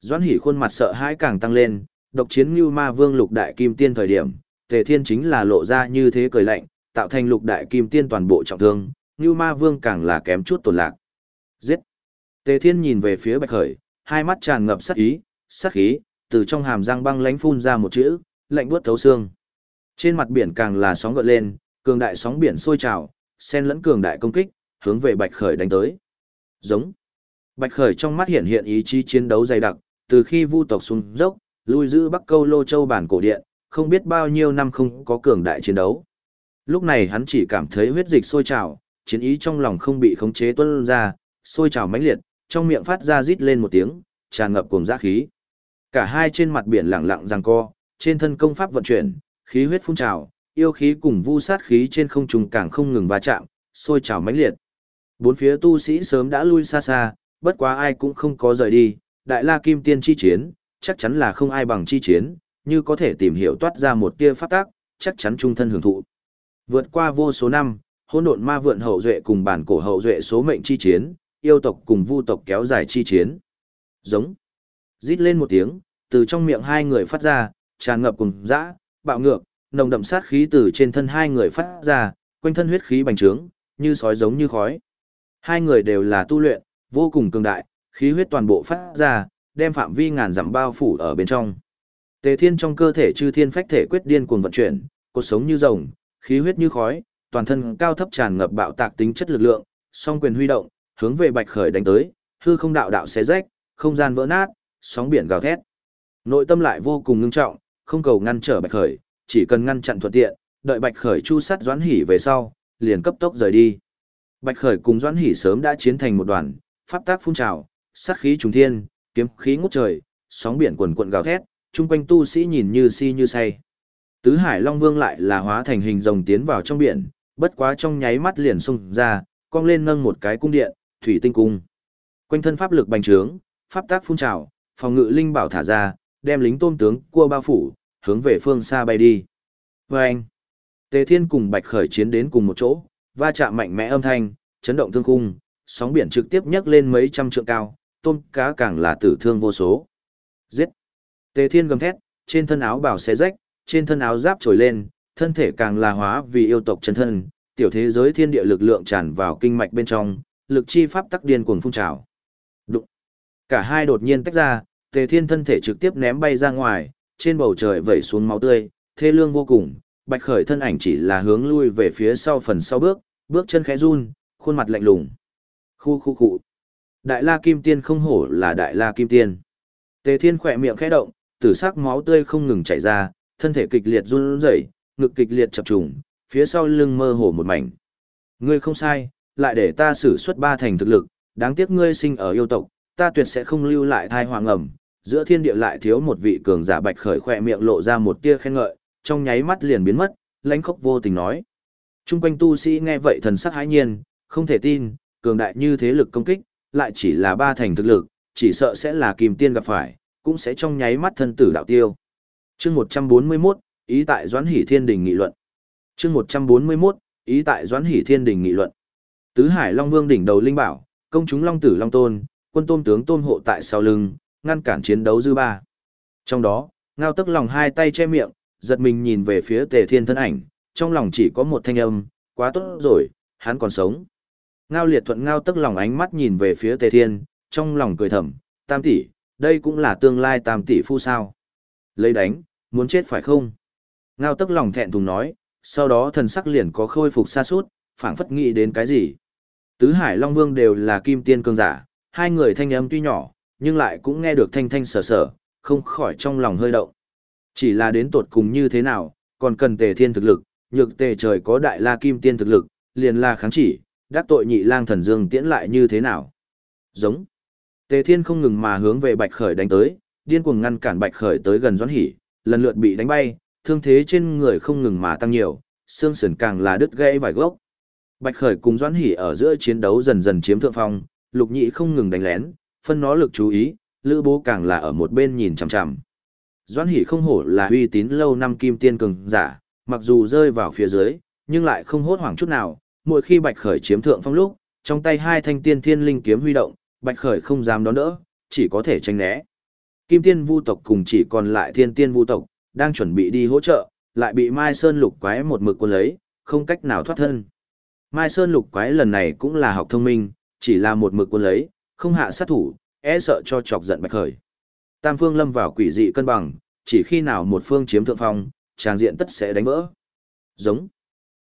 Doãn hỉ khuôn mặt sợ hãi càng tăng lên, độc chiến Như Ma Vương Lục Đại Kim Tiên thời điểm, Tề Thiên chính là lộ ra như thế cười lạnh, tạo thành Lục Đại Kim Tiên toàn bộ trọng thương, Như Ma Vương càng là kém chút tổn lạc. Giết! Tề Thiên nhìn về phía Bạch Khởi, hai mắt tràn ngập sát ý, sát khí, từ trong hàm răng băng lánh phun ra một chữ, lạnh buốt thấu xương. Trên mặt biển càng là sóng gợn lên, cường đại sóng biển sôi trào, xen lẫn cường đại công kích, hướng về Bạch Khởi đánh tới. Giống. Bạch Khởi trong mắt hiện hiện ý chí chiến đấu dày đặc, từ khi vu tộc xuống dốc, lui giữ Bắc Câu Lô Châu bản cổ điện, không biết bao nhiêu năm không có cường đại chiến đấu. Lúc này hắn chỉ cảm thấy huyết dịch sôi trào, chiến ý trong lòng không bị khống chế tuôn ra, sôi trào mãnh liệt, trong miệng phát ra rít lên một tiếng, tràn ngập cuồng dã khí. Cả hai trên mặt biển lặng lặng giằng co, trên thân công pháp vận chuyển, khí huyết phun trào, yêu khí cùng vu sát khí trên không trung càng không ngừng va chạm, sôi trào mãnh liệt. Bốn phía tu sĩ sớm đã lui xa xa, bất quá ai cũng không có rời đi, đại la kim tiên chi chiến, chắc chắn là không ai bằng chi chiến, như có thể tìm hiểu toát ra một tia pháp tác, chắc chắn trung thân hưởng thụ. Vượt qua vô số năm, hỗn độn ma vượn hậu duệ cùng bản cổ hậu duệ số mệnh chi chiến, yêu tộc cùng vu tộc kéo dài chi chiến. Giống. Rít lên một tiếng, từ trong miệng hai người phát ra, tràn ngập cùng dã, bạo ngược, nồng đậm sát khí từ trên thân hai người phát ra, quanh thân huyết khí bành trướng, như sói giống như khói. Hai người đều là tu luyện, vô cùng cường đại, khí huyết toàn bộ phát ra, đem phạm vi ngàn dặm bao phủ ở bên trong. Tề Thiên trong cơ thể chư thiên phách thể quyết điên cuồng vận chuyển, cột sống như rồng, khí huyết như khói, toàn thân cao thấp tràn ngập bạo tạc tính chất lực lượng, song quyền huy động, hướng về Bạch Khởi đánh tới, hư không đạo đạo xé rách, không gian vỡ nát, sóng biển gào thét. Nội tâm lại vô cùng ngưng trọng, không cầu ngăn trở Bạch Khởi, chỉ cần ngăn chặn thuận tiện, đợi Bạch Khởi chu sát Doãn Hỉ về sau, liền cấp tốc rời đi. Bạch Khởi cùng Doãn Hỉ sớm đã chiến thành một đoàn, pháp tác phun trào, sát khí trùng thiên, kiếm khí ngút trời, sóng biển quần cuộn gào thét, chung quanh tu sĩ nhìn như si như say. Tứ Hải Long Vương lại là hóa thành hình rồng tiến vào trong biển, bất quá trong nháy mắt liền xung ra, cong lên nâng một cái cung điện, thủy tinh cung. Quanh thân pháp lực bành trướng, pháp tác phun trào, phòng ngự linh bảo thả ra, đem lính tôm tướng cua bao phủ, hướng về phương xa bay đi. Vâng! anh, Tề Thiên cùng Bạch Khởi chiến đến cùng một chỗ, va chạm mạnh mẽ âm thanh, chấn động thương cung, sóng biển trực tiếp nhấc lên mấy trăm trượng cao, tôm cá càng là tử thương vô số. Giết! Tề Thiên gầm thét, trên thân áo bảo xé rách, trên thân áo giáp trồi lên, thân thể càng là hóa vì yêu tộc chân thân, tiểu thế giới thiên địa lực lượng tràn vào kinh mạch bên trong, lực chi pháp tắc điên cuồng phun trào. Đụng! Cả hai đột nhiên tách ra, Tề Thiên thân thể trực tiếp ném bay ra ngoài, trên bầu trời vẩy xuống máu tươi, thê lương vô cùng, Bạch Khởi thân ảnh chỉ là hướng lui về phía sau phần sau bước, bước chân khẽ run, khuôn mặt lạnh lùng. Khu khu khu. Đại La Kim Tiên không hổ là Đại La Kim Tiên. Tề Thiên khỏe miệng khẽ động, tử sắc máu tươi không ngừng chảy ra, thân thể kịch liệt run rẩy, ngực kịch liệt chập trùng, phía sau lưng mơ hồ một mảnh. Ngươi không sai, lại để ta sử xuất ba thành thực lực, đáng tiếc ngươi sinh ở yêu tộc, ta tuyệt sẽ không lưu lại thai hoàng ẩm, giữa thiên địa lại thiếu một vị cường giả bạch khởi khỏe miệng lộ ra một tia khen ngợi, trong nháy mắt liền biến mất, lãnh khốc vô tình nói. Trung quanh tu sĩ nghe vậy thần sắc hãi nhiên, không thể tin, cường đại như thế lực công kích, lại chỉ là ba thành thực lực, chỉ sợ sẽ là kìm tiên gặp phải, cũng sẽ trong nháy mắt thân tử đạo tiêu. chương 141, ý tại Doãn Hỷ Thiên Đình nghị luận. chương 141, ý tại Doãn Hỷ Thiên Đình nghị luận. Tứ Hải Long Vương đỉnh đầu linh bảo, công chúng Long Tử Long Tôn, quân tôm tướng tôn hộ tại sau lưng, ngăn cản chiến đấu dư ba. Trong đó, ngao tức lòng hai tay che miệng, giật mình nhìn về phía tề thiên thân ảnh, trong lòng chỉ có một thanh âm, quá tốt rồi, hắn còn sống. Ngao liệt thuận ngao tức lòng ánh mắt nhìn về phía tề thiên, trong lòng cười thầm, tam tỷ, đây cũng là tương lai tam tỷ phu sao. Lấy đánh, muốn chết phải không? Ngao tức lòng thẹn thùng nói, sau đó thần sắc liền có khôi phục xa suốt, phảng phất nghĩ đến cái gì. Tứ Hải Long Vương đều là kim tiên cường giả, hai người thanh âm tuy nhỏ, nhưng lại cũng nghe được thanh thanh sở sở, không khỏi trong lòng hơi động. Chỉ là đến tột cùng như thế nào, còn cần tề thiên thực lực, nhược tề trời có đại la kim tiên thực lực, liền là kháng chỉ, đắc tội nhị lang thần dương tiễn lại như thế nào. Giống. Tề thiên không ngừng mà hướng về bạch khởi đánh tới, điên cuồng ngăn cản bạch khởi tới gần doãn hỉ, lần lượt bị đánh bay, thương thế trên người không ngừng mà tăng nhiều, xương sườn càng là đứt gãy vài gốc. Bạch khởi cùng doãn hỉ ở giữa chiến đấu dần dần chiếm thượng phong, lục nhị không ngừng đánh lén, phân nó lực chú ý, lữ bố càng là ở một bên nhìn chằm chằm. Doãn hỉ không hổ là uy tín lâu năm kim tiên cường giả, mặc dù rơi vào phía dưới, nhưng lại không hốt hoảng chút nào, mỗi khi bạch khởi chiếm thượng phong lúc, trong tay hai thanh tiên thiên linh kiếm huy động, bạch khởi không dám đón đỡ, chỉ có thể tránh né. Kim tiên vu tộc cùng chỉ còn lại thiên tiên vu tộc, đang chuẩn bị đi hỗ trợ, lại bị Mai Sơn lục quái một mực quân lấy, không cách nào thoát thân. Mai Sơn lục quái lần này cũng là học thông minh, chỉ là một mực quân lấy, không hạ sát thủ, e sợ cho chọc giận bạch khởi. Tam phương lâm vào quỷ dị cân bằng, chỉ khi nào một phương chiếm thượng phong, tràng diện tất sẽ đánh vỡ. Giống.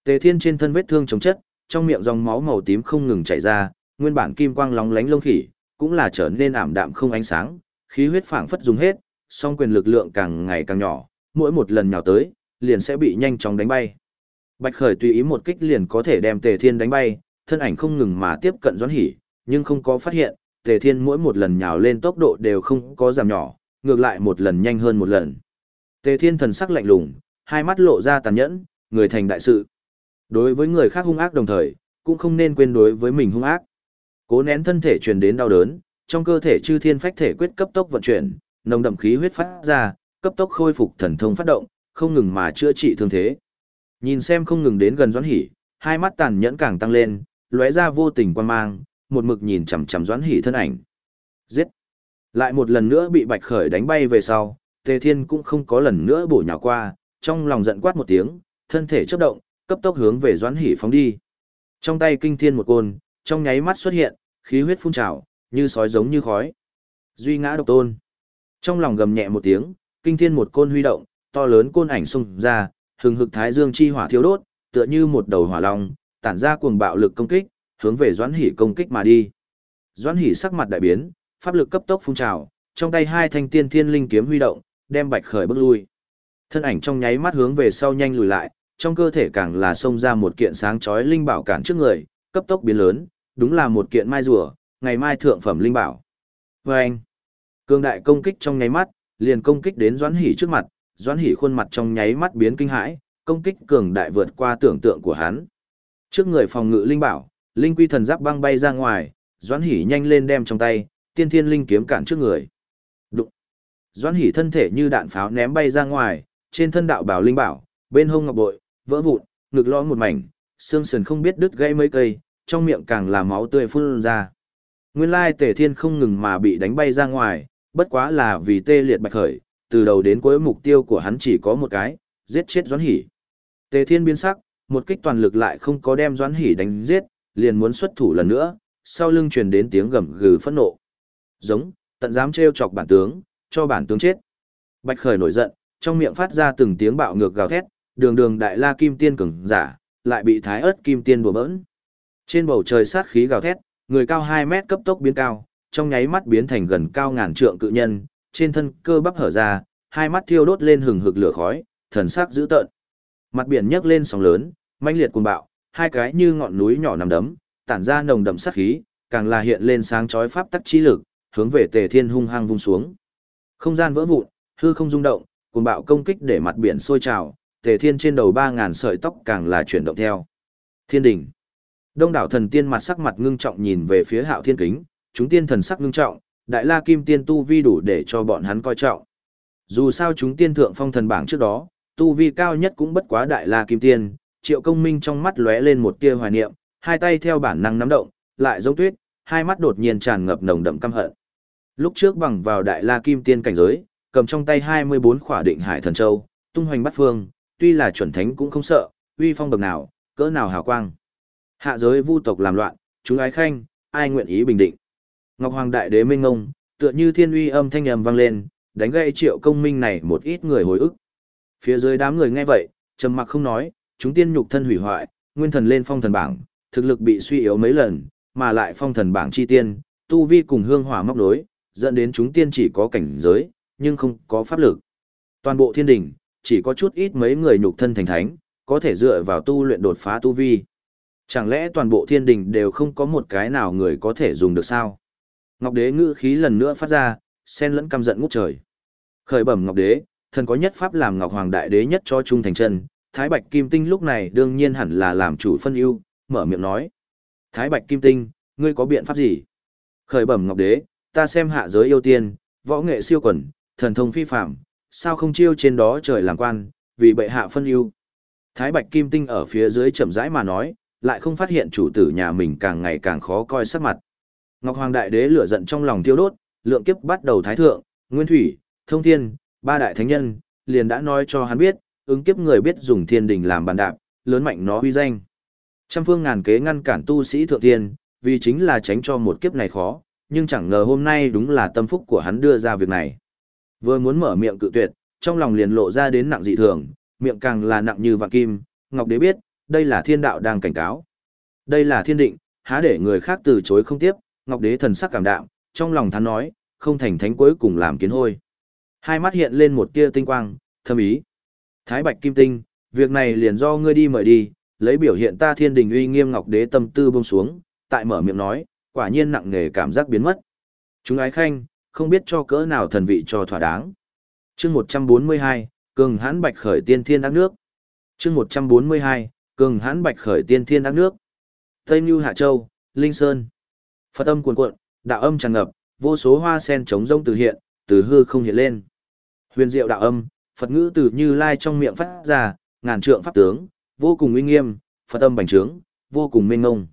Tề Thiên trên thân vết thương chống chất, trong miệng dòng máu màu tím không ngừng chảy ra, nguyên bản kim quang lóng lánh lông khỉ, cũng là trở nên ảm đạm không ánh sáng, khí huyết phảng phất dùng hết, song quyền lực lượng càng ngày càng nhỏ, mỗi một lần nhào tới, liền sẽ bị nhanh chóng đánh bay. Bạch Khởi tùy ý một kích liền có thể đem Tề Thiên đánh bay, thân ảnh không ngừng mà tiếp cận Doãn Hỉ, nhưng không có phát hiện, Tề Thiên mỗi một lần nhào lên tốc độ đều không có giảm nhỏ, ngược lại một lần nhanh hơn một lần. Tề Thiên thần sắc lạnh lùng, hai mắt lộ ra tàn nhẫn, người thành đại sự. Đối với người khác hung ác đồng thời, cũng không nên quên đối với mình hung ác. Cố nén thân thể truyền đến đau đớn, trong cơ thể chư thiên phách thể quyết cấp tốc vận chuyển, nồng đậm khí huyết phát ra, cấp tốc khôi phục thần thông phát động, không ngừng mà chữa trị thương thế. Nhìn xem không ngừng đến gần Doãn Hỉ, hai mắt tàn nhẫn càng tăng lên, lóe ra vô tình quan mang, một mực nhìn chằm chằm Doãn Hỉ thân ảnh. Giết! Lại một lần nữa bị Bạch Khởi đánh bay về sau, Tề Thiên cũng không có lần nữa bổ nhào qua, trong lòng giận quát một tiếng, thân thể chớp động, cấp tốc hướng về Doãn Hỉ phóng đi. Trong tay kinh thiên một côn, trong nháy mắt xuất hiện, khí huyết phun trào, như sói giống như khói. Duy ngã độc tôn. Trong lòng gầm nhẹ một tiếng, kinh thiên một côn huy động, to lớn côn ảnh xung ra, hừng hực thái dương chi hỏa thiêu đốt, tựa như một đầu hỏa long, tản ra cuồng bạo lực công kích, hướng về Doãn Hỉ công kích mà đi. Doãn Hỉ sắc mặt đại biến, pháp lực cấp tốc phun trào, trong tay hai thanh tiên thiên linh kiếm huy động, đem Bạch Khởi bước lui. Thân ảnh trong nháy mắt hướng về sau nhanh lùi lại, trong cơ thể càng là xông ra một kiện sáng chói linh bảo cản trước người, cấp tốc biến lớn, đúng là một kiện mai rùa, ngày mai thượng phẩm linh bảo. Và anh, cương đại công kích trong nháy mắt, liền công kích đến Doãn hỷ trước mặt, Doãn hỷ khuôn mặt trong nháy mắt biến kinh hãi, công kích cường đại vượt qua tưởng tượng của hắn. Trước người phòng ngự linh bảo, linh quy thần giáp băng bay ra ngoài, Doãn hỷ nhanh lên đem trong tay, tiên thiên linh kiếm cản trước người. Đụng. Doãn hỷ thân thể như đạn pháo ném bay ra ngoài, trên thân đạo bảo linh bảo, bên hông ngọc bội, vỡ vụn, ngực lõm một mảnh, xương sườn không biết đứt gãy mấy cây, trong miệng càng là máu tươi phun ra. Nguyên lai Tề Thiên không ngừng mà bị đánh bay ra ngoài, bất quá là vì tê liệt bạch khởi, từ đầu đến cuối mục tiêu của hắn chỉ có một cái, giết chết Doãn Hỉ. Tề Thiên biến sắc, một kích toàn lực lại không có đem Doãn Hỉ đánh giết, liền muốn xuất thủ lần nữa, sau lưng truyền đến tiếng gầm gừ phẫn nộ. Giống, tận dám trêu chọc bản tướng, cho bản tướng chết. Bạch Khởi nổi giận, trong miệng phát ra từng tiếng bạo ngược gào thét, đường đường đại la kim tiên cường giả, lại bị thái ớt kim tiên đùa bỡn. Trên bầu trời sát khí gào thét, người cao 2 mét cấp tốc biến cao, trong nháy mắt biến thành gần cao ngàn trượng cự nhân, trên thân cơ bắp hở ra, hai mắt thiêu đốt lên hừng hực lửa khói, thần sắc dữ tợn. Mặt biển nhấc lên sóng lớn, mãnh liệt cuồng bạo, hai cái như ngọn núi nhỏ nằm đấm, tản ra nồng đậm sát khí, càng là hiện lên sáng chói pháp tắc chi lực, hướng về Tề Thiên hung hăng vung xuống. Không gian vỡ vụn, hư không rung động, cuồng bạo công kích để mặt biển sôi trào, Tề Thiên trên đầu ba ngàn sợi tóc càng là chuyển động theo. Thiên đỉnh. Đông đảo thần tiên mặt sắc mặt ngưng trọng nhìn về phía Hạo Thiên Kính, chúng tiên thần sắc ngưng trọng, Đại La Kim Tiên tu vi đủ để cho bọn hắn coi trọng. Dù sao chúng tiên thượng phong thần bảng trước đó, tu vi cao nhất cũng bất quá Đại La Kim Tiên, Triệu Công Minh trong mắt lóe lên một tia hoài niệm, hai tay theo bản năng nắm động, lại giống tuyết, hai mắt đột nhiên tràn ngập nồng đậm căm hận. Lúc trước bằng vào Đại La Kim Tiên cảnh giới, cầm trong tay 24 khỏa định hải thần châu, tung hoành bắt phương, tuy là chuẩn thánh cũng không sợ, uy phong bậc nào, cỡ nào hào quang. Hạ giới vu tộc làm loạn, chúng ái khanh, ai nguyện ý bình định. Ngọc Hoàng Đại Đế minh ngông, tựa như thiên uy âm thanh ầm vang lên, đánh gãy triệu công minh này một ít người hồi ức. Phía dưới đám người nghe vậy, trầm mặc không nói, chúng tiên nhục thân hủy hoại, nguyên thần lên phong thần bảng, thực lực bị suy yếu mấy lần, mà lại phong thần bảng chi tiên, tu vi cùng hương hỏa móc đối, dẫn đến chúng tiên chỉ có cảnh giới, nhưng không có pháp lực. Toàn bộ thiên đình, chỉ có chút ít mấy người nhục thân thành thánh, có thể dựa vào tu luyện đột phá tu vi. Chẳng lẽ toàn bộ thiên đình đều không có một cái nào người có thể dùng được sao? Ngọc đế ngữ khí lần nữa phát ra, sen lẫn căm giận ngút trời. Khởi bẩm Ngọc đế, thần có nhất pháp làm Ngọc Hoàng đại đế nhất cho trung thành chân, Thái Bạch Kim Tinh lúc này đương nhiên hẳn là làm chủ phân ưu, mở miệng nói. Thái Bạch Kim Tinh, ngươi có biện pháp gì? Khởi bẩm Ngọc đế, ta xem hạ giới yêu tiên, võ nghệ siêu quần, thần thông phi phàm sao không chiêu trên đó trời làm quan, vì bệ hạ phân ưu. Thái Bạch Kim Tinh ở phía dưới chậm rãi mà nói, lại không phát hiện chủ tử nhà mình càng ngày càng khó coi sắc mặt. Ngọc Hoàng Đại Đế lửa giận trong lòng tiêu đốt, lượng kiếp bắt đầu thái thượng, nguyên thủy, thông thiên, ba đại thánh nhân, liền đã nói cho hắn biết, ứng kiếp người biết dùng thiên đình làm bàn đạp, lớn mạnh nó uy danh. Trăm phương ngàn kế ngăn cản tu sĩ thượng thiên, vì chính là tránh cho một kiếp này khó, nhưng chẳng ngờ hôm nay đúng là tâm phúc của hắn đưa ra việc này. Vừa muốn mở miệng cự tuyệt, trong lòng liền lộ ra đến nặng dị thường, miệng càng là nặng như vạn kim, Ngọc Đế biết, đây là thiên đạo đang cảnh cáo. Đây là thiên định, há để người khác từ chối không tiếp, Ngọc Đế thần sắc cảm đạm, trong lòng thán nói, không thành thánh cuối cùng làm kiến hôi. Hai mắt hiện lên một tia tinh quang, thâm ý. Thái Bạch Kim Tinh, việc này liền do ngươi đi mời đi, lấy biểu hiện ta thiên đình uy nghiêm Ngọc Đế tâm tư buông xuống, tại mở miệng nói, quả nhiên nặng nề cảm giác biến mất. Chúng ái khanh, không biết cho cỡ nào thần vị cho thỏa đáng. chương 142, cường hãn bạch khởi tiên thiên ác nước. chương 142, cường hãn bạch khởi tiên thiên ác nước. Tây Nhu Hạ Châu, Linh Sơn. Phật âm cuồn cuộn, đạo âm tràn ngập, vô số hoa sen trống rông từ hiện, từ hư không hiện lên. Huyền diệu đạo âm, Phật ngữ từ Như Lai trong miệng phát ra, ngàn trượng pháp tướng, vô cùng uy nghiêm, Phật âm bành trướng, vô cùng mênh ngông.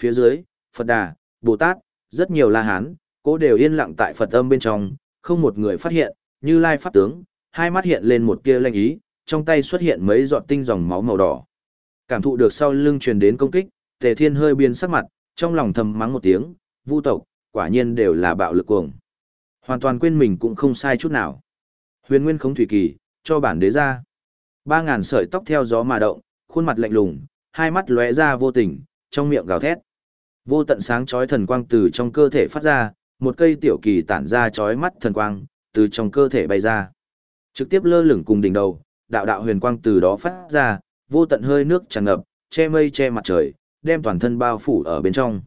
Phía dưới, Phật Đà, Bồ Tát, rất nhiều La Hán, cô đều yên lặng tại Phật âm bên trong, không một người phát hiện, Như Lai pháp tướng, hai mắt hiện lên một tia lanh ý, trong tay xuất hiện mấy giọt tinh dòng máu màu đỏ. Cảm thụ được sau lưng truyền đến công kích, Tề Thiên hơi biến sắc mặt, trong lòng thầm mắng một tiếng, vu tộc, quả nhiên đều là bạo lực cuồng. Hoàn toàn quên mình cũng không sai chút nào. Huyền Nguyên Khống Thủy Kỳ, cho bản đế ra. Ba ngàn sợi tóc theo gió mà động, khuôn mặt lạnh lùng, hai mắt lóe ra vô tình, trong miệng gào thét. Vô tận sáng chói thần quang từ trong cơ thể phát ra, một cây tiểu kỳ tản ra chói mắt thần quang, từ trong cơ thể bay ra. Trực tiếp lơ lửng cùng đỉnh đầu, đạo đạo huyền quang từ đó phát ra, vô tận hơi nước tràn ngập, che mây che mặt trời, đem toàn thân bao phủ ở bên trong.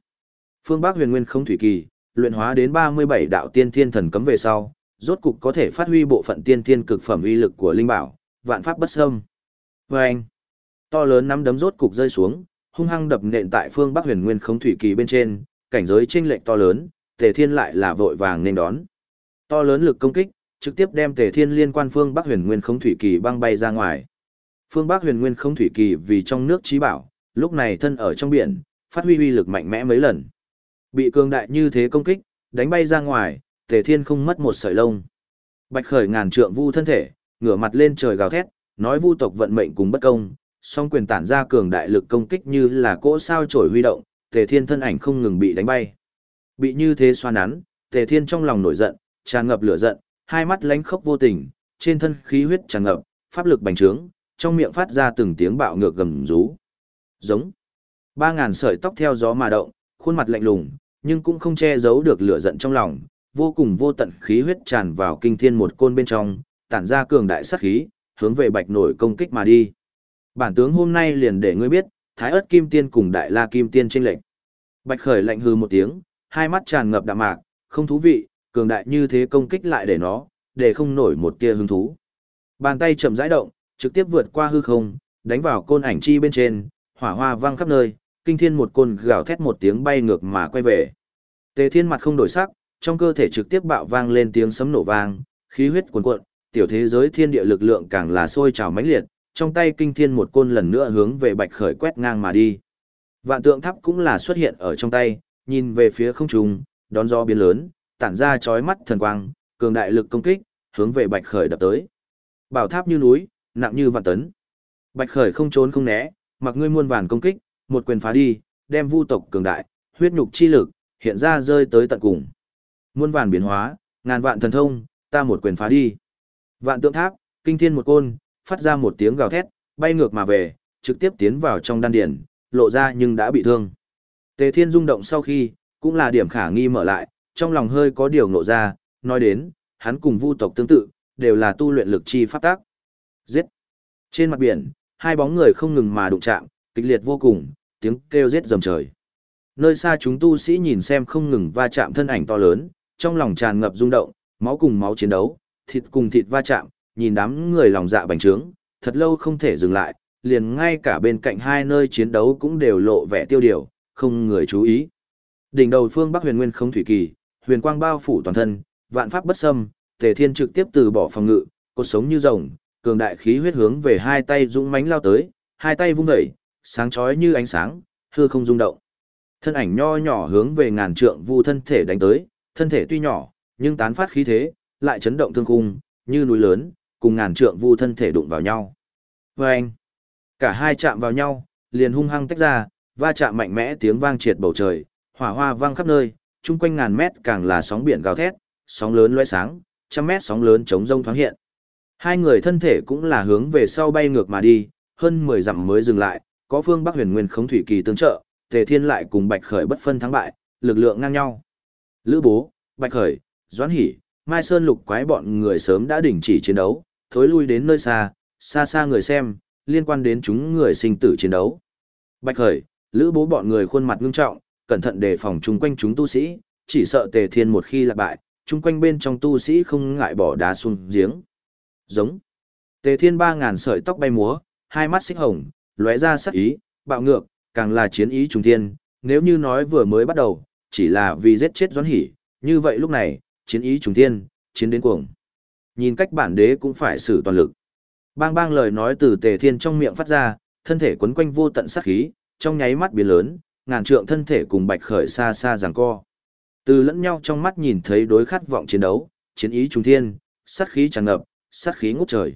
Phương Bắc Huyền Nguyên không thủy kỳ, luyện hóa đến 37 đạo tiên thiên thần cấm về sau, rốt cục có thể phát huy bộ phận tiên thiên cực phẩm uy lực của linh bảo, vạn pháp bất xâm. Vâng! To lớn nắm đấm rốt cục rơi xuống, hung hăng đập nện tại phương Bắc Huyền Nguyên không thủy kỳ bên trên, cảnh giới chênh lệch to lớn, Tề Thiên lại là vội vàng nên đón. To lớn lực công kích, trực tiếp đem Tề Thiên liên quan phương Bắc Huyền Nguyên không thủy kỳ băng bay ra ngoài. Phương Bắc Huyền Nguyên không thủy kỳ vì trong nước trí bảo, lúc này thân ở trong biển, phát huy uy lực mạnh mẽ mấy lần. Bị cường đại như thế công kích, đánh bay ra ngoài, Tề Thiên không mất một sợi lông. Bạch Khởi ngàn trượng vu thân thể, ngửa mặt lên trời gào thét, nói vu tộc vận mệnh cùng bất công, song quyền tản ra cường đại lực công kích như là cỗ sao trổi huy động, Tề Thiên thân ảnh không ngừng bị đánh bay. Bị như thế xoa nắn, Tề Thiên trong lòng nổi giận, tràn ngập lửa giận, hai mắt lánh khốc vô tình, trên thân khí huyết tràn ngập, pháp lực bành trướng, trong miệng phát ra từng tiếng bạo ngược gầm rú. Giống. Ba ngàn sợi tóc theo gió mà động, khuôn mặt lạnh lùng, nhưng cũng không che giấu được lửa giận trong lòng, vô cùng vô tận khí huyết tràn vào kinh thiên một côn bên trong, tản ra cường đại sát khí, hướng về bạch nổi công kích mà đi. Bản tướng hôm nay liền để ngươi biết, Thái Ức kim tiên cùng Đại La kim tiên chênh lệch. Bạch khởi lạnh hư một tiếng, hai mắt tràn ngập đạm mạc, không thú vị, cường đại như thế công kích lại để nó, để không nổi một tia hứng thú. Bàn tay chậm rãi động, trực tiếp vượt qua hư không, đánh vào côn ảnh chi bên trên, hỏa hoa vang khắp nơi, kinh thiên một côn gào thét một tiếng bay ngược mà quay về. Tề thiên mặt không đổi sắc, trong cơ thể trực tiếp bạo vang lên tiếng sấm nổ vang, khí huyết cuồn cuộn, tiểu thế giới thiên địa lực lượng càng là sôi trào mãnh liệt, trong tay kinh thiên một côn lần nữa hướng về bạch khởi quét ngang mà đi. Vạn tượng tháp cũng là xuất hiện ở trong tay, nhìn về phía không trung, đón gió biến lớn, tản ra chói mắt thần quang, cường đại lực công kích, hướng về bạch khởi đập tới. Bảo tháp như núi, nặng như vạn tấn. Bạch khởi không trốn không né, mặc ngươi muôn vàn công kích, một quyền phá đi, đem vu tộc cường đại, huyết nhục chi lực, hiện ra rơi tới tận cùng. Muôn vàn biến hóa, ngàn vạn thần thông, ta một quyền phá đi. Vạn tượng tháp, kinh thiên một côn, phát ra một tiếng gào thét, bay ngược mà về, trực tiếp tiến vào trong đan điển, lộ ra nhưng đã bị thương. Tề Thiên rung động sau khi, cũng là điểm khả nghi mở lại, trong lòng hơi có điều ngộ ra, nói đến, hắn cùng vu tộc tương tự, đều là tu luyện lực chi pháp tác. Giết! Trên mặt biển, hai bóng người không ngừng mà đụng chạm, kịch liệt vô cùng, tiếng kêu giết dầm trời. Nơi xa chúng tu sĩ nhìn xem không ngừng va chạm thân ảnh to lớn, trong lòng tràn ngập rung động, máu cùng máu chiến đấu, thịt cùng thịt va chạm, nhìn đám người lòng dạ bành trướng, thật lâu không thể dừng lại, liền ngay cả bên cạnh hai nơi chiến đấu cũng đều lộ vẻ tiêu điều, không người chú ý. Đỉnh đầu phương Bắc Huyền Nguyên không thủy kỳ, huyền quang bao phủ toàn thân, vạn pháp bất xâm, Tề Thiên trực tiếp từ bỏ phòng ngự, cột sống như rồng, cường đại khí huyết hướng về hai tay dũng mãnh lao tới, hai tay vung dậy, sáng chói như ánh sáng, hư không rung động. Thân ảnh nho nhỏ hướng về ngàn trượng vu thân thể đánh tới, thân thể tuy nhỏ, nhưng tán phát khí thế, lại chấn động thương khung, như núi lớn, cùng ngàn trượng vu thân thể đụng vào nhau. Vâng! Cả hai chạm vào nhau, liền hung hăng tách ra, va chạm mạnh mẽ tiếng vang triệt bầu trời, hỏa hoa vang khắp nơi, chung quanh ngàn mét càng là sóng biển gào thét, sóng lớn lóe sáng, trăm mét sóng lớn chống rông thoáng hiện. Hai người thân thể cũng là hướng về sau bay ngược mà đi, hơn 10 dặm mới dừng lại, có phương Bắc Huyền Nguyên Khống Thủy Kỳ tương trợ, Tề Thiên lại cùng Bạch Khởi bất phân thắng bại, lực lượng ngang nhau. Lữ Bố, Bạch Khởi, Doãn Hỷ, Mai Sơn Lục quái bọn người sớm đã đình chỉ chiến đấu, thối lui đến nơi xa, xa xa người xem, liên quan đến chúng người sinh tử chiến đấu. Bạch Khởi, Lữ Bố bọn người khuôn mặt ngưng trọng, cẩn thận đề phòng chúng quanh chúng tu sĩ, chỉ sợ Tề Thiên một khi lạc bại, chung quanh bên trong tu sĩ không ngại bỏ đá xuống giếng. Giống. Tề Thiên ba ngàn sợi tóc bay múa, hai mắt xích hồng, lóe ra sắc ý, bạo ngược, càng là chiến ý trùng thiên, nếu như nói vừa mới bắt đầu, chỉ là vì giết chết Doãn Hỉ, như vậy lúc này, chiến ý trùng thiên, chiến đến cuồng. Nhìn cách bản đế cũng phải sử toàn lực. Bang bang lời nói từ Tề Thiên trong miệng phát ra, thân thể quấn quanh vô tận sát khí, trong nháy mắt biến lớn, ngàn trượng thân thể cùng Bạch Khởi xa xa giằng co. Từ lẫn nhau trong mắt nhìn thấy đối khát vọng chiến đấu, chiến ý trùng thiên, sát khí tràn ngập, sát khí ngút trời.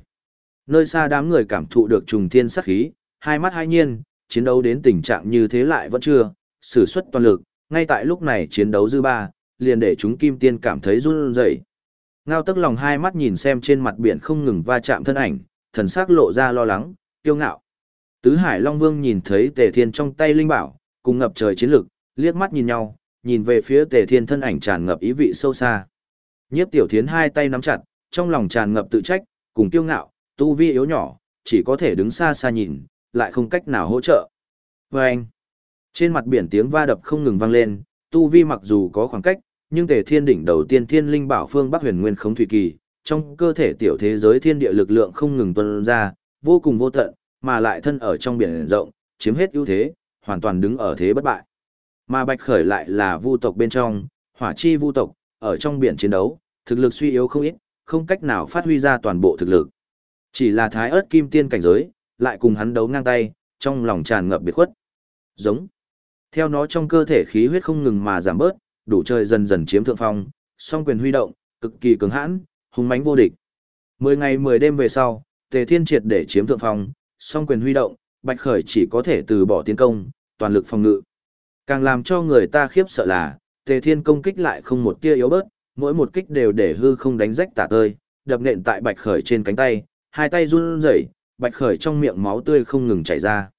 Nơi xa đám người cảm thụ được trùng thiên sát khí, hai mắt hai nhiên, chiến đấu đến tình trạng như thế lại vẫn chưa, sử xuất toàn lực, ngay tại lúc này chiến đấu dư ba, liền để chúng kim tiên cảm thấy run rẩy. Ngao tức lòng hai mắt nhìn xem trên mặt biển không ngừng va chạm thân ảnh, thần sắc lộ ra lo lắng, kiêu ngạo. Tứ Hải Long Vương nhìn thấy Tề Thiên trong tay linh bảo, cùng ngập trời chiến lực, liếc mắt nhìn nhau, nhìn về phía Tề Thiên thân ảnh tràn ngập ý vị sâu xa. Nhiếp Tiểu Thiến hai tay nắm chặt, trong lòng tràn ngập tự trách, cùng kiêu ngạo, tu vi yếu nhỏ, chỉ có thể đứng xa xa nhìn, lại không cách nào hỗ trợ. Và anh, trên mặt biển tiếng va đập không ngừng vang lên, tu vi mặc dù có khoảng cách, nhưng Tề Thiên đỉnh đầu tiên thiên linh bảo phương Bắc Huyền Nguyên Khống Thủy Kỳ, trong cơ thể tiểu thế giới thiên địa lực lượng không ngừng tuôn ra, vô cùng vô tận, mà lại thân ở trong biển rộng, chiếm hết ưu thế, hoàn toàn đứng ở thế bất bại. Mà Bạch Khởi lại là vu tộc bên trong, hỏa chi vu tộc, ở trong biển chiến đấu, thực lực suy yếu không ít, không cách nào phát huy ra toàn bộ thực lực. Chỉ là thái ớt kim tiên cảnh giới, lại cùng hắn đấu ngang tay, trong lòng tràn ngập biệt khuất. Giống. Theo nó trong cơ thể khí huyết không ngừng mà giảm bớt, đủ chơi dần dần chiếm thượng phong, song quyền huy động, cực kỳ cứng hãn, hùng mãnh vô địch. Mười ngày mười đêm về sau, Tề Thiên triệt để chiếm thượng phong, song quyền huy động, Bạch Khởi chỉ có thể từ bỏ tiến công, toàn lực phòng ngự. Càng làm cho người ta khiếp sợ là, Tề Thiên công kích lại không một tia yếu bớt, mỗi một kích đều để hư không đánh rách tả tơi, đập nện tại Bạch Khởi trên cánh tay, hai tay run rẩy, Bạch Khởi trong miệng máu tươi không ngừng chảy ra.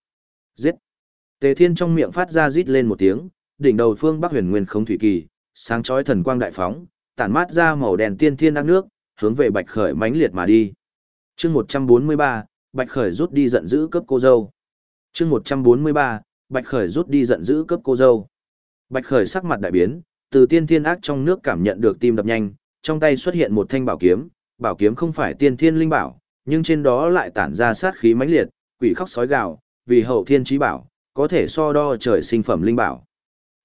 Giết! Tề Thiên trong miệng phát ra rít lên một tiếng, đỉnh đầu phương Bắc Huyền Nguyên không thủy kỳ, sáng chói thần quang đại phóng, tản mát ra màu đèn tiên thiên ác nước, hướng về Bạch Khởi mãnh liệt mà đi. Chương 143, Bạch Khởi rút đi giận dữ cấp cô dâu. Chương 143, Bạch Khởi rút đi giận dữ cấp cô dâu. Bạch Khởi sắc mặt đại biến, từ tiên thiên ác trong nước cảm nhận được tim đập nhanh, trong tay xuất hiện một thanh bảo kiếm, bảo kiếm không phải tiên thiên linh bảo, nhưng trên đó lại tản ra sát khí mãnh liệt, quỷ khóc sói gào, vì hậu thiên chí bảo, có thể so đo trời sinh phẩm linh bảo.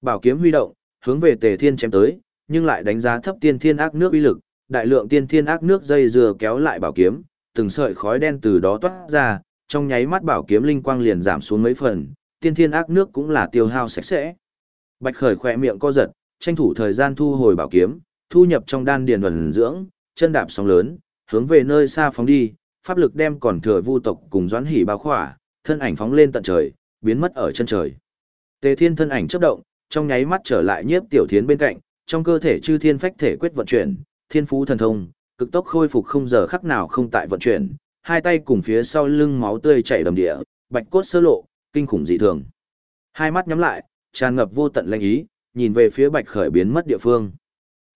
Bảo kiếm huy động, hướng về Tề Thiên chém tới, nhưng lại đánh giá thấp tiên thiên ác nước uy lực, đại lượng tiên thiên ác nước dây dừa kéo lại bảo kiếm, từng sợi khói đen từ đó toát ra, trong nháy mắt bảo kiếm linh quang liền giảm xuống mấy phần, tiên thiên ác nước cũng là tiêu hao sạch sẽ. Bạch Khởi khỏe miệng co giật, tranh thủ thời gian thu hồi bảo kiếm, thu nhập trong đan điền ẩn dưỡng, chân đạp sóng lớn, hướng về nơi xa phóng đi, pháp lực đem còn thừa vu tộc cùng doãn hỉ bao khỏa, thân ảnh phóng lên tận trời, biến mất ở chân trời. Tề Thiên thân ảnh chớp động, trong nháy mắt trở lại nhiếp tiểu thiến bên cạnh, trong cơ thể chư thiên phách thể quyết vận chuyển, thiên phú thần thông, cực tốc khôi phục không giờ khắc nào không tại vận chuyển, hai tay cùng phía sau lưng máu tươi chảy đầm địa, bạch cốt sơ lộ, kinh khủng dị thường. Hai mắt nhắm lại, tràn ngập vô tận linh ý, nhìn về phía Bạch Khởi biến mất địa phương.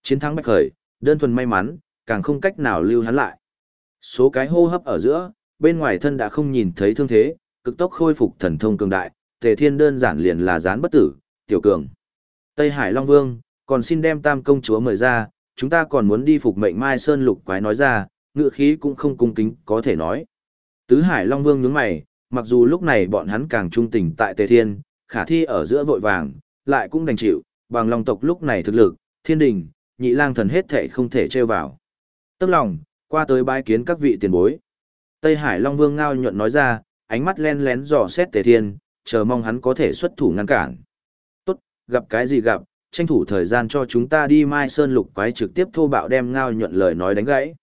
Chiến thắng Bạch Khởi, đơn thuần may mắn, càng không cách nào lưu hắn lại. Số cái hô hấp ở giữa, bên ngoài thân đã không nhìn thấy thương thế, cực tốc khôi phục thần thông cường đại, Tề Thiên đơn giản liền là gián bất tử, tiểu cường. Tây Hải Long Vương, còn xin đem Tam công chúa mời ra, chúng ta còn muốn đi phục mệnh Mai Sơn Lục quái nói ra, ngựa khí cũng không cung kính có thể nói. Tứ Hải Long Vương nhướng mày, mặc dù lúc này bọn hắn càng trung tình tại Tề Thiên, khả thi ở giữa vội vàng, lại cũng đành chịu, bằng long tộc lúc này thực lực, thiên đình, nhị lang thần hết thể không thể trêu vào. Tức lòng, qua tới bái kiến các vị tiền bối. Tây Hải Long Vương ngao nhuận nói ra, ánh mắt len lén dò xét Tề Thiên, chờ mong hắn có thể xuất thủ ngăn cản. Tốt, gặp cái gì gặp, tranh thủ thời gian cho chúng ta đi Mai Sơn Lục quái trực tiếp thô bạo đem ngao nhuận lời nói đánh gãy.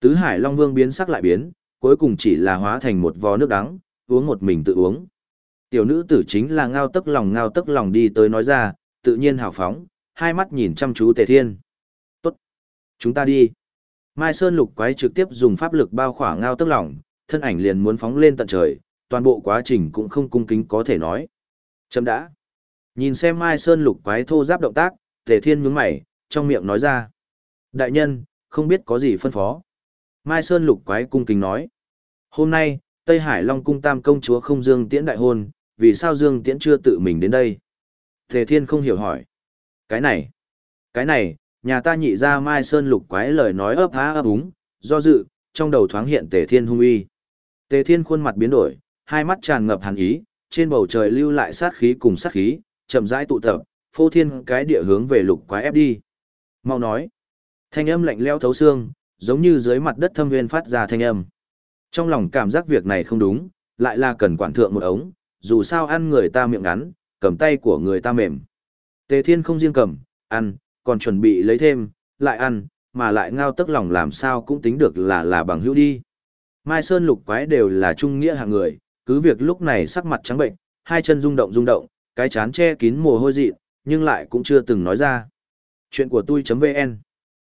Tứ Hải Long Vương biến sắc lại biến, cuối cùng chỉ là hóa thành một vò nước đắng, uống một mình tự uống. Tiểu nữ tử chính là ngao tức lòng ngao tức lòng đi tới nói ra, tự nhiên hào phóng, hai mắt nhìn chăm chú Tề Thiên. Tốt, chúng ta đi. Mai Sơn Lục quái trực tiếp dùng pháp lực bao khỏa ngao tức lòng, thân ảnh liền muốn phóng lên tận trời, toàn bộ quá trình cũng không cung kính có thể nói. Chấm đã. Nhìn xem Mai Sơn Lục quái thô giáp động tác, Tề Thiên nhướng mày, trong miệng nói ra. Đại nhân, không biết có gì phân phó. Mai Sơn Lục quái cung kính nói. Hôm nay, Tây Hải Long cung tam công chúa không Dương Tiễn đại hôn, vì sao Dương Tiễn chưa tự mình đến đây? Tề Thiên không hiểu hỏi. Cái này, cái này, nhà ta nhị ra Mai Sơn Lục quái lời nói ấp há ấp úng, do dự, trong đầu thoáng hiện Tề Thiên hung uy. Tề Thiên khuôn mặt biến đổi, hai mắt tràn ngập hàn ý, trên bầu trời lưu lại sát khí cùng sát khí, chậm rãi tụ tập, phô thiên cái địa hướng về lục quái ép đi. Mau nói. Thanh âm lạnh lẽo thấu xương, giống như dưới mặt đất thâm nguyên phát ra thanh âm. Trong lòng cảm giác việc này không đúng, lại là cần quản thượng một ống, dù sao ăn người ta miệng ngắn, cầm tay của người ta mềm. Tề Thiên không riêng cầm, ăn, còn chuẩn bị lấy thêm, lại ăn, mà lại ngao tức lòng làm sao cũng tính được là là bằng hữu đi. Mai Sơn lục quái đều là trung nghĩa hạng người, cứ việc lúc này sắc mặt trắng bệnh, hai chân rung động rung động, cái chán che kín mồ hôi dị, nhưng lại cũng chưa từng nói ra. Chuyện của tôi.vn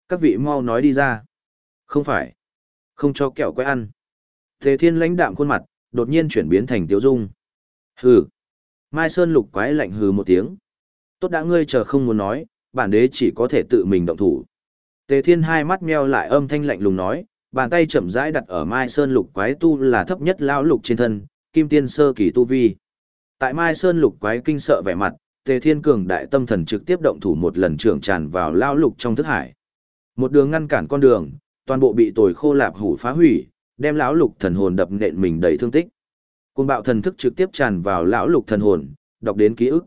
Các vị mau nói đi ra. Không phải. Không cho kẹo quay ăn. Tề thiên lãnh đạm khuôn mặt, đột nhiên chuyển biến thành tiếu dung. Hừ. Mai Sơn lục quái lạnh hừ một tiếng. Tốt đã ngươi chờ không muốn nói, bản đế chỉ có thể tự mình động thủ. Tề thiên hai mắt meo lại âm thanh lạnh lùng nói, bàn tay chậm rãi đặt ở Mai Sơn lục quái tu là thấp nhất lão lục trên thân, kim tiên sơ kỳ tu vi. Tại Mai Sơn lục quái kinh sợ vẻ mặt, Tề Thiên Cường đại tâm thần trực tiếp động thủ một lần trưởng tràn vào lão lục trong thức hải. Một đường ngăn cản con đường, toàn bộ bị tồi khô lạp hủ phá hủy, đem lão lục thần hồn đập nện mình đầy thương tích. Côn bạo thần thức trực tiếp tràn vào lão lục thần hồn, đọc đến ký ức.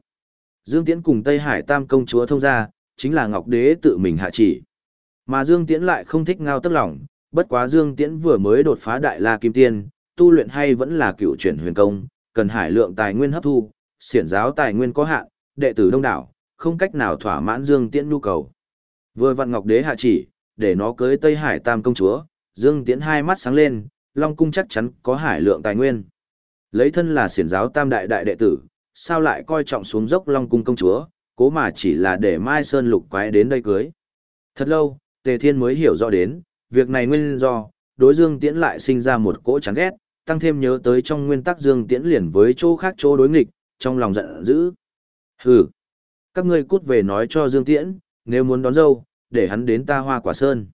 Dương Tiễn cùng Tây Hải Tam công chúa thông ra, chính là Ngọc Đế tự mình hạ chỉ. Mà Dương Tiễn lại không thích ngao tức lòng, bất quá Dương Tiễn vừa mới đột phá đại la kim tiên, tu luyện hay vẫn là cựu chuyển huyền công, cần hải lượng tài nguyên hấp thu, xiển giáo tài nguyên có hạn, đệ tử đông đảo, không cách nào thỏa mãn Dương Tiễn nhu cầu. Vừa vặn Ngọc Đế hạ chỉ, để nó cưới Tây Hải Tam công chúa, Dương Tiễn hai mắt sáng lên, Long cung chắc chắn có hải lượng tài nguyên. Lấy thân là xiển giáo tam đại đại đệ tử, sao lại coi trọng xuống dốc Long cung công chúa, cố mà chỉ là để Mai Sơn lục quái đến đây cưới. Thật lâu, Tề Thiên mới hiểu rõ đến, việc này nguyên do, đối Dương Tiễn lại sinh ra một cỗ chán ghét, tăng thêm nhớ tới trong nguyên tắc Dương Tiễn liền với chỗ khác chỗ đối nghịch, trong lòng giận dữ. Hừ, các ngươi cút về nói cho Dương Tiễn, nếu muốn đón dâu, để hắn đến ta hoa quả sơn.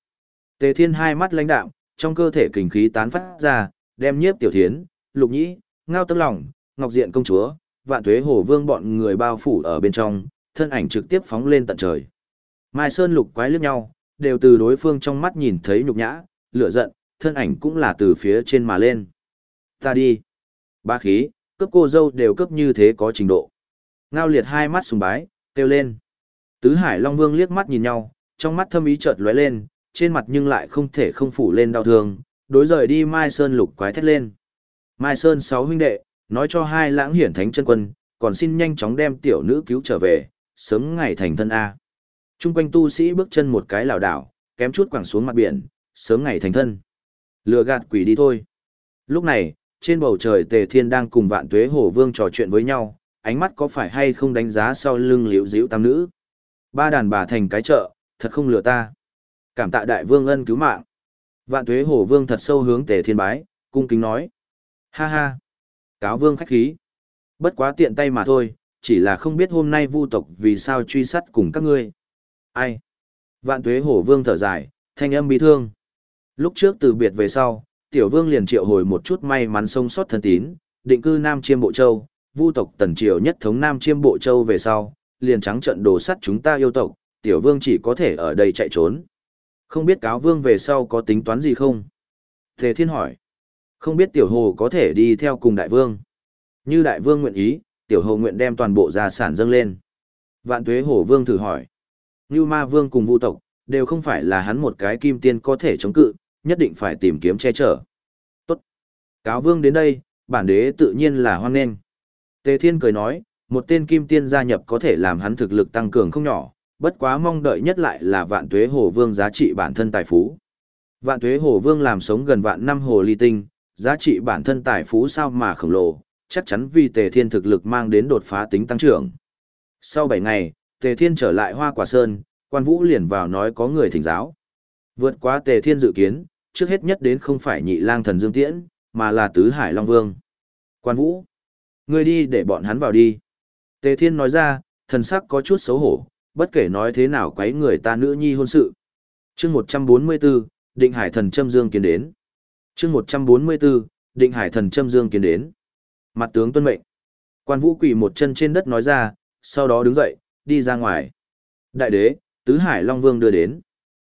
Tề Thiên hai mắt lãnh đạm, trong cơ thể kình khí tán phát ra, đem nhiếp tiểu thiến, lục nhĩ, ngao tâm lòng, ngọc diện công chúa, vạn tuế hồ vương bọn người bao phủ ở bên trong, thân ảnh trực tiếp phóng lên tận trời. Mai Sơn lục quái liếc nhau, đều từ đối phương trong mắt nhìn thấy nhục nhã, lửa giận, thân ảnh cũng là từ phía trên mà lên. Ta đi. Ba khí, cướp cô dâu đều cướp như thế có trình độ. Ngao liệt hai mắt sùng bái, kêu lên. Tứ Hải Long Vương liếc mắt nhìn nhau, trong mắt thâm ý chợt lóe lên, trên mặt nhưng lại không thể không phủ lên đau thương, đối rời đi Mai Sơn lục quái thét lên. Mai Sơn sáu huynh đệ, nói cho hai lãng hiển thánh chân quân, còn xin nhanh chóng đem tiểu nữ cứu trở về, sớm ngày thành thân A. Trung quanh tu sĩ bước chân một cái lảo đảo, kém chút quẳng xuống mặt biển, sớm ngày thành thân. Lừa gạt quỷ đi thôi. Lúc này, trên bầu trời Tề Thiên đang cùng Vạn Tuế Hổ Vương trò chuyện với nhau, ánh mắt có phải hay không đánh giá sau lưng liễu diễu tam nữ. Ba đàn bà thành cái chợ, thật không lừa ta. Cảm tạ đại vương ân cứu mạng. Vạn Tuế Hổ Vương thật sâu hướng Tề Thiên bái, cung kính nói. Ha ha. Cáo vương khách khí. Bất quá tiện tay mà thôi, chỉ là không biết hôm nay vu tộc vì sao truy sát cùng các ngươi. Ai? Vạn Tuế Hổ Vương thở dài, thanh âm bi thương. Lúc trước từ biệt về sau, tiểu vương liền triệu hồi một chút may mắn sống sót thân tín, định cư Nam Chiêm Bộ Châu, vu tộc tần triều nhất thống Nam Chiêm Bộ Châu về sau, liền trắng trận đồ sắt chúng ta yêu tộc, tiểu vương chỉ có thể ở đây chạy trốn. Không biết cáo vương về sau có tính toán gì không? Thế thiên hỏi. Không biết tiểu hồ có thể đi theo cùng đại vương. Như đại vương nguyện ý, tiểu hồ nguyện đem toàn bộ gia sản dâng lên. Vạn tuế hổ vương thử hỏi. Như ma vương cùng vu tộc, đều không phải là hắn một cái kim tiên có thể chống cự, nhất định phải tìm kiếm che chở. Tốt. Cáo vương đến đây, bản đế tự nhiên là hoan nghênh. Tề Thiên cười nói, một tên kim tiên gia nhập có thể làm hắn thực lực tăng cường không nhỏ, bất quá mong đợi nhất lại là vạn tuế hồ vương giá trị bản thân tài phú. Vạn tuế hồ vương làm sống gần vạn năm hồ ly tinh, giá trị bản thân tài phú sao mà khổng lồ, chắc chắn vì Tề Thiên thực lực mang đến đột phá tính tăng trưởng. Sau 7 ngày, Tề Thiên trở lại Hoa Quả Sơn, quan vũ liền vào nói có người thỉnh giáo. Vượt quá tề thiên dự kiến, trước hết nhất đến không phải nhị lang thần Dương Tiễn, mà là tứ hải Long Vương. Quan vũ, ngươi đi để bọn hắn vào đi. Tề thiên nói ra, thần sắc có chút xấu hổ, bất kể nói thế nào quấy người ta nữ nhi hôn sự. chương 144, định hải thần châm Dương kiến đến. chương 144, định hải thần châm Dương kiến đến. Mặt tướng tuân mệnh. Quan vũ quỳ một chân trên đất nói ra, sau đó đứng dậy, đi ra ngoài. Đại đế, Tứ Hải Long Vương đưa đến.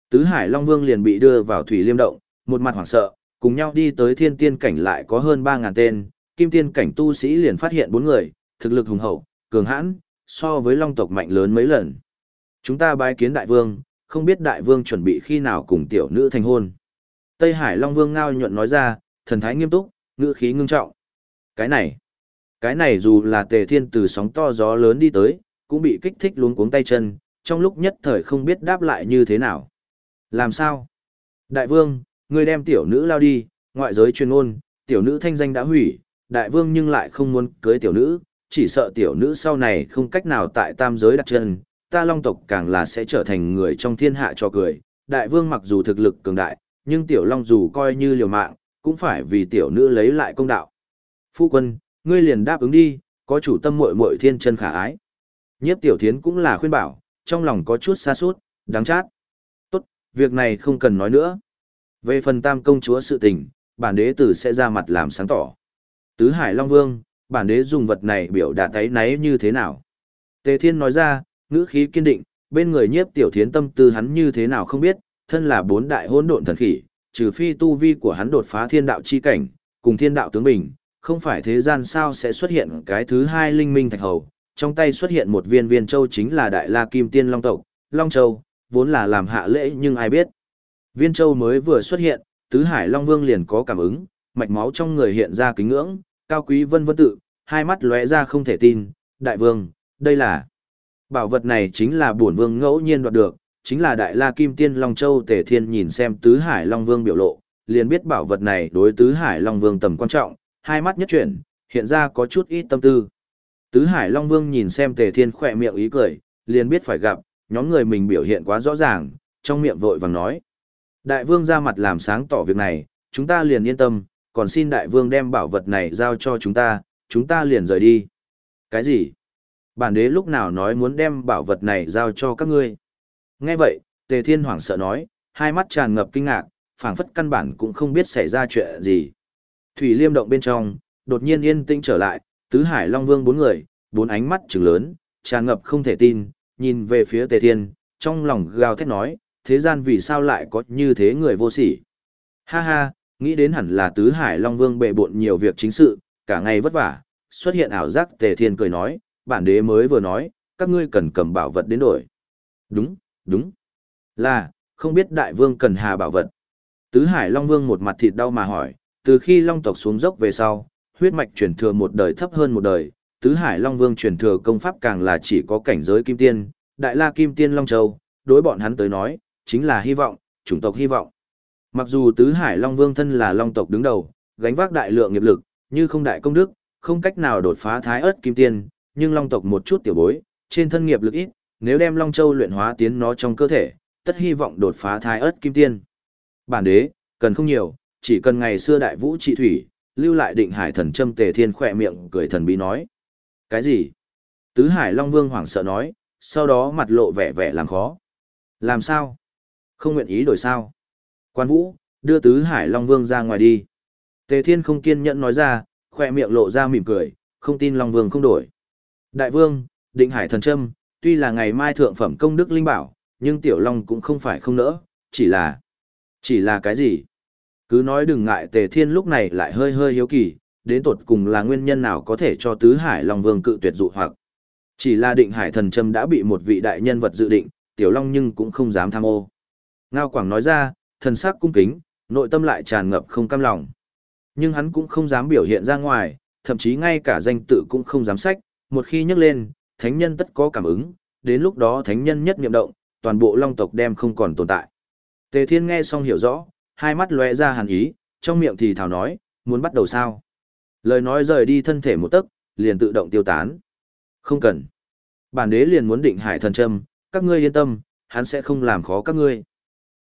Tứ Hải Long Vương liền bị đưa vào Thủy Liêm Động, một mặt hoảng sợ, cùng nhau đi tới thiên tiên cảnh lại có hơn 3.000 tên, kim tiên cảnh tu sĩ liền phát hiện bốn người, thực lực hùng hậu, cường hãn, so với long tộc mạnh lớn mấy lần. Chúng ta bái kiến đại vương, không biết đại vương chuẩn bị khi nào cùng tiểu nữ thành hôn. Tây Hải Long Vương ngao nhuận nói ra, thần thái nghiêm túc, ngữ khí ngưng trọng. Cái này, cái này dù là tề thiên từ sóng to gió lớn đi tới, cũng bị kích thích luống cuống tay chân, trong lúc nhất thời không biết đáp lại như thế nào. Làm sao? Đại vương, ngươi đem tiểu nữ lao đi, ngoại giới truyền ôn, tiểu nữ thanh danh đã hủy, đại vương nhưng lại không muốn cưới tiểu nữ, chỉ sợ tiểu nữ sau này không cách nào tại tam giới đặt chân, ta long tộc càng là sẽ trở thành người trong thiên hạ cho cười. Đại vương mặc dù thực lực cường đại, nhưng tiểu long dù coi như liều mạng, cũng phải vì tiểu nữ lấy lại công đạo. Phu quân, ngươi liền đáp ứng đi, có chủ tâm muội muội thiên chân khả ái. Nhiếp tiểu thiến cũng là khuyên bảo, trong lòng có chút xa suốt, đáng chát. Việc này không cần nói nữa. Về phần tam công chúa sự tình, bản đế tử sẽ ra mặt làm sáng tỏ. Tứ Hải Long Vương, bản đế dùng vật này biểu đạt thấy náy như thế nào. Tề Thiên nói ra, ngữ khí kiên định, bên người nhiếp tiểu thiến tâm tư hắn như thế nào không biết, thân là bốn đại hỗn độn thần khỉ, trừ phi tu vi của hắn đột phá thiên đạo chi cảnh, cùng thiên đạo tướng bình, không phải thế gian sao sẽ xuất hiện cái thứ hai linh minh thạch hầu, trong tay xuất hiện một viên viên châu chính là đại la kim tiên long tộc, long châu, vốn là làm hạ lễ nhưng ai biết. Viên châu mới vừa xuất hiện, tứ hải long vương liền có cảm ứng, mạch máu trong người hiện ra kính ngưỡng, cao quý vân vân tự, hai mắt lóe ra không thể tin, đại vương, đây là bảo vật này chính là bổn vương ngẫu nhiên đoạt được, chính là đại la kim tiên long châu tề thiên nhìn xem tứ hải long vương biểu lộ, liền biết bảo vật này đối tứ hải long vương tầm quan trọng, hai mắt nhất chuyển, hiện ra có chút ít tâm tư. Tứ Hải Long Vương nhìn xem Tề Thiên khỏe miệng ý cười, liền biết phải gặp, nhóm người mình biểu hiện quá rõ ràng, trong miệng vội vàng nói. Đại Vương ra mặt làm sáng tỏ việc này, chúng ta liền yên tâm, còn xin Đại Vương đem bảo vật này giao cho chúng ta, chúng ta liền rời đi. Cái gì? Bản đế lúc nào nói muốn đem bảo vật này giao cho các ngươi? Nghe vậy, Tề Thiên hoảng sợ nói, hai mắt tràn ngập kinh ngạc, phảng phất căn bản cũng không biết xảy ra chuyện gì. Thủy Liêm động bên trong, đột nhiên yên tĩnh trở lại, tứ hải long vương bốn người, bốn ánh mắt trừng lớn, tràn ngập không thể tin, nhìn về phía tề thiên, trong lòng gào thét nói, thế gian vì sao lại có như thế người vô sỉ. Ha ha, nghĩ đến hẳn là tứ hải long vương bệ bộn nhiều việc chính sự, cả ngày vất vả, xuất hiện ảo giác tề thiên cười nói, bản đế mới vừa nói, các ngươi cần cầm bảo vật đến đổi. Đúng, đúng. Là, không biết đại vương cần hà bảo vật. Tứ hải long vương một mặt thịt đau mà hỏi, từ khi long tộc xuống dốc về sau, huyết mạch chuyển thừa một đời thấp hơn một đời, tứ hải long vương truyền thừa công pháp càng là chỉ có cảnh giới kim tiên, đại la kim tiên long châu, đối bọn hắn tới nói, chính là hy vọng, chủng tộc hy vọng. Mặc dù tứ hải long vương thân là long tộc đứng đầu, gánh vác đại lượng nghiệp lực, như không đại công đức, không cách nào đột phá thái ớt kim tiên, nhưng long tộc một chút tiểu bối, trên thân nghiệp lực ít, nếu đem long châu luyện hóa tiến nó trong cơ thể, tất hy vọng đột phá thái ớt kim tiên. Bản đế, cần không nhiều, chỉ cần ngày xưa đại vũ trị thủy, lưu lại định hải thần châm tề thiên khỏe miệng cười thần bí nói. Cái gì? Tứ hải long vương hoảng sợ nói, sau đó mặt lộ vẻ vẻ làm khó. Làm sao? Không nguyện ý đổi sao? Quan vũ, đưa tứ hải long vương ra ngoài đi. Tề thiên không kiên nhẫn nói ra, khỏe miệng lộ ra mỉm cười, không tin long vương không đổi. Đại vương, định hải thần châm, tuy là ngày mai thượng phẩm công đức linh bảo, nhưng tiểu long cũng không phải không nỡ, chỉ là... Chỉ là cái gì? Cứ nói đừng ngại tề thiên lúc này lại hơi hơi hiếu kỳ, đến tột cùng là nguyên nhân nào có thể cho tứ hải long vương cự tuyệt dụ hoặc. Chỉ là định hải thần trâm đã bị một vị đại nhân vật dự định, tiểu long nhưng cũng không dám tham ô. Ngao Quảng nói ra, thần sắc cung kính, nội tâm lại tràn ngập không cam lòng. Nhưng hắn cũng không dám biểu hiện ra ngoài, thậm chí ngay cả danh tự cũng không dám sách, một khi nhắc lên, thánh nhân tất có cảm ứng, đến lúc đó thánh nhân nhất niệm động, toàn bộ long tộc đem không còn tồn tại. Tề Thiên nghe xong hiểu rõ, hai mắt lóe ra hàn ý, trong miệng thì thào nói, muốn bắt đầu sao? Lời nói rời đi thân thể một tấc, liền tự động tiêu tán. Không cần. Bản đế liền muốn định hải thần châm, các ngươi yên tâm, hắn sẽ không làm khó các ngươi.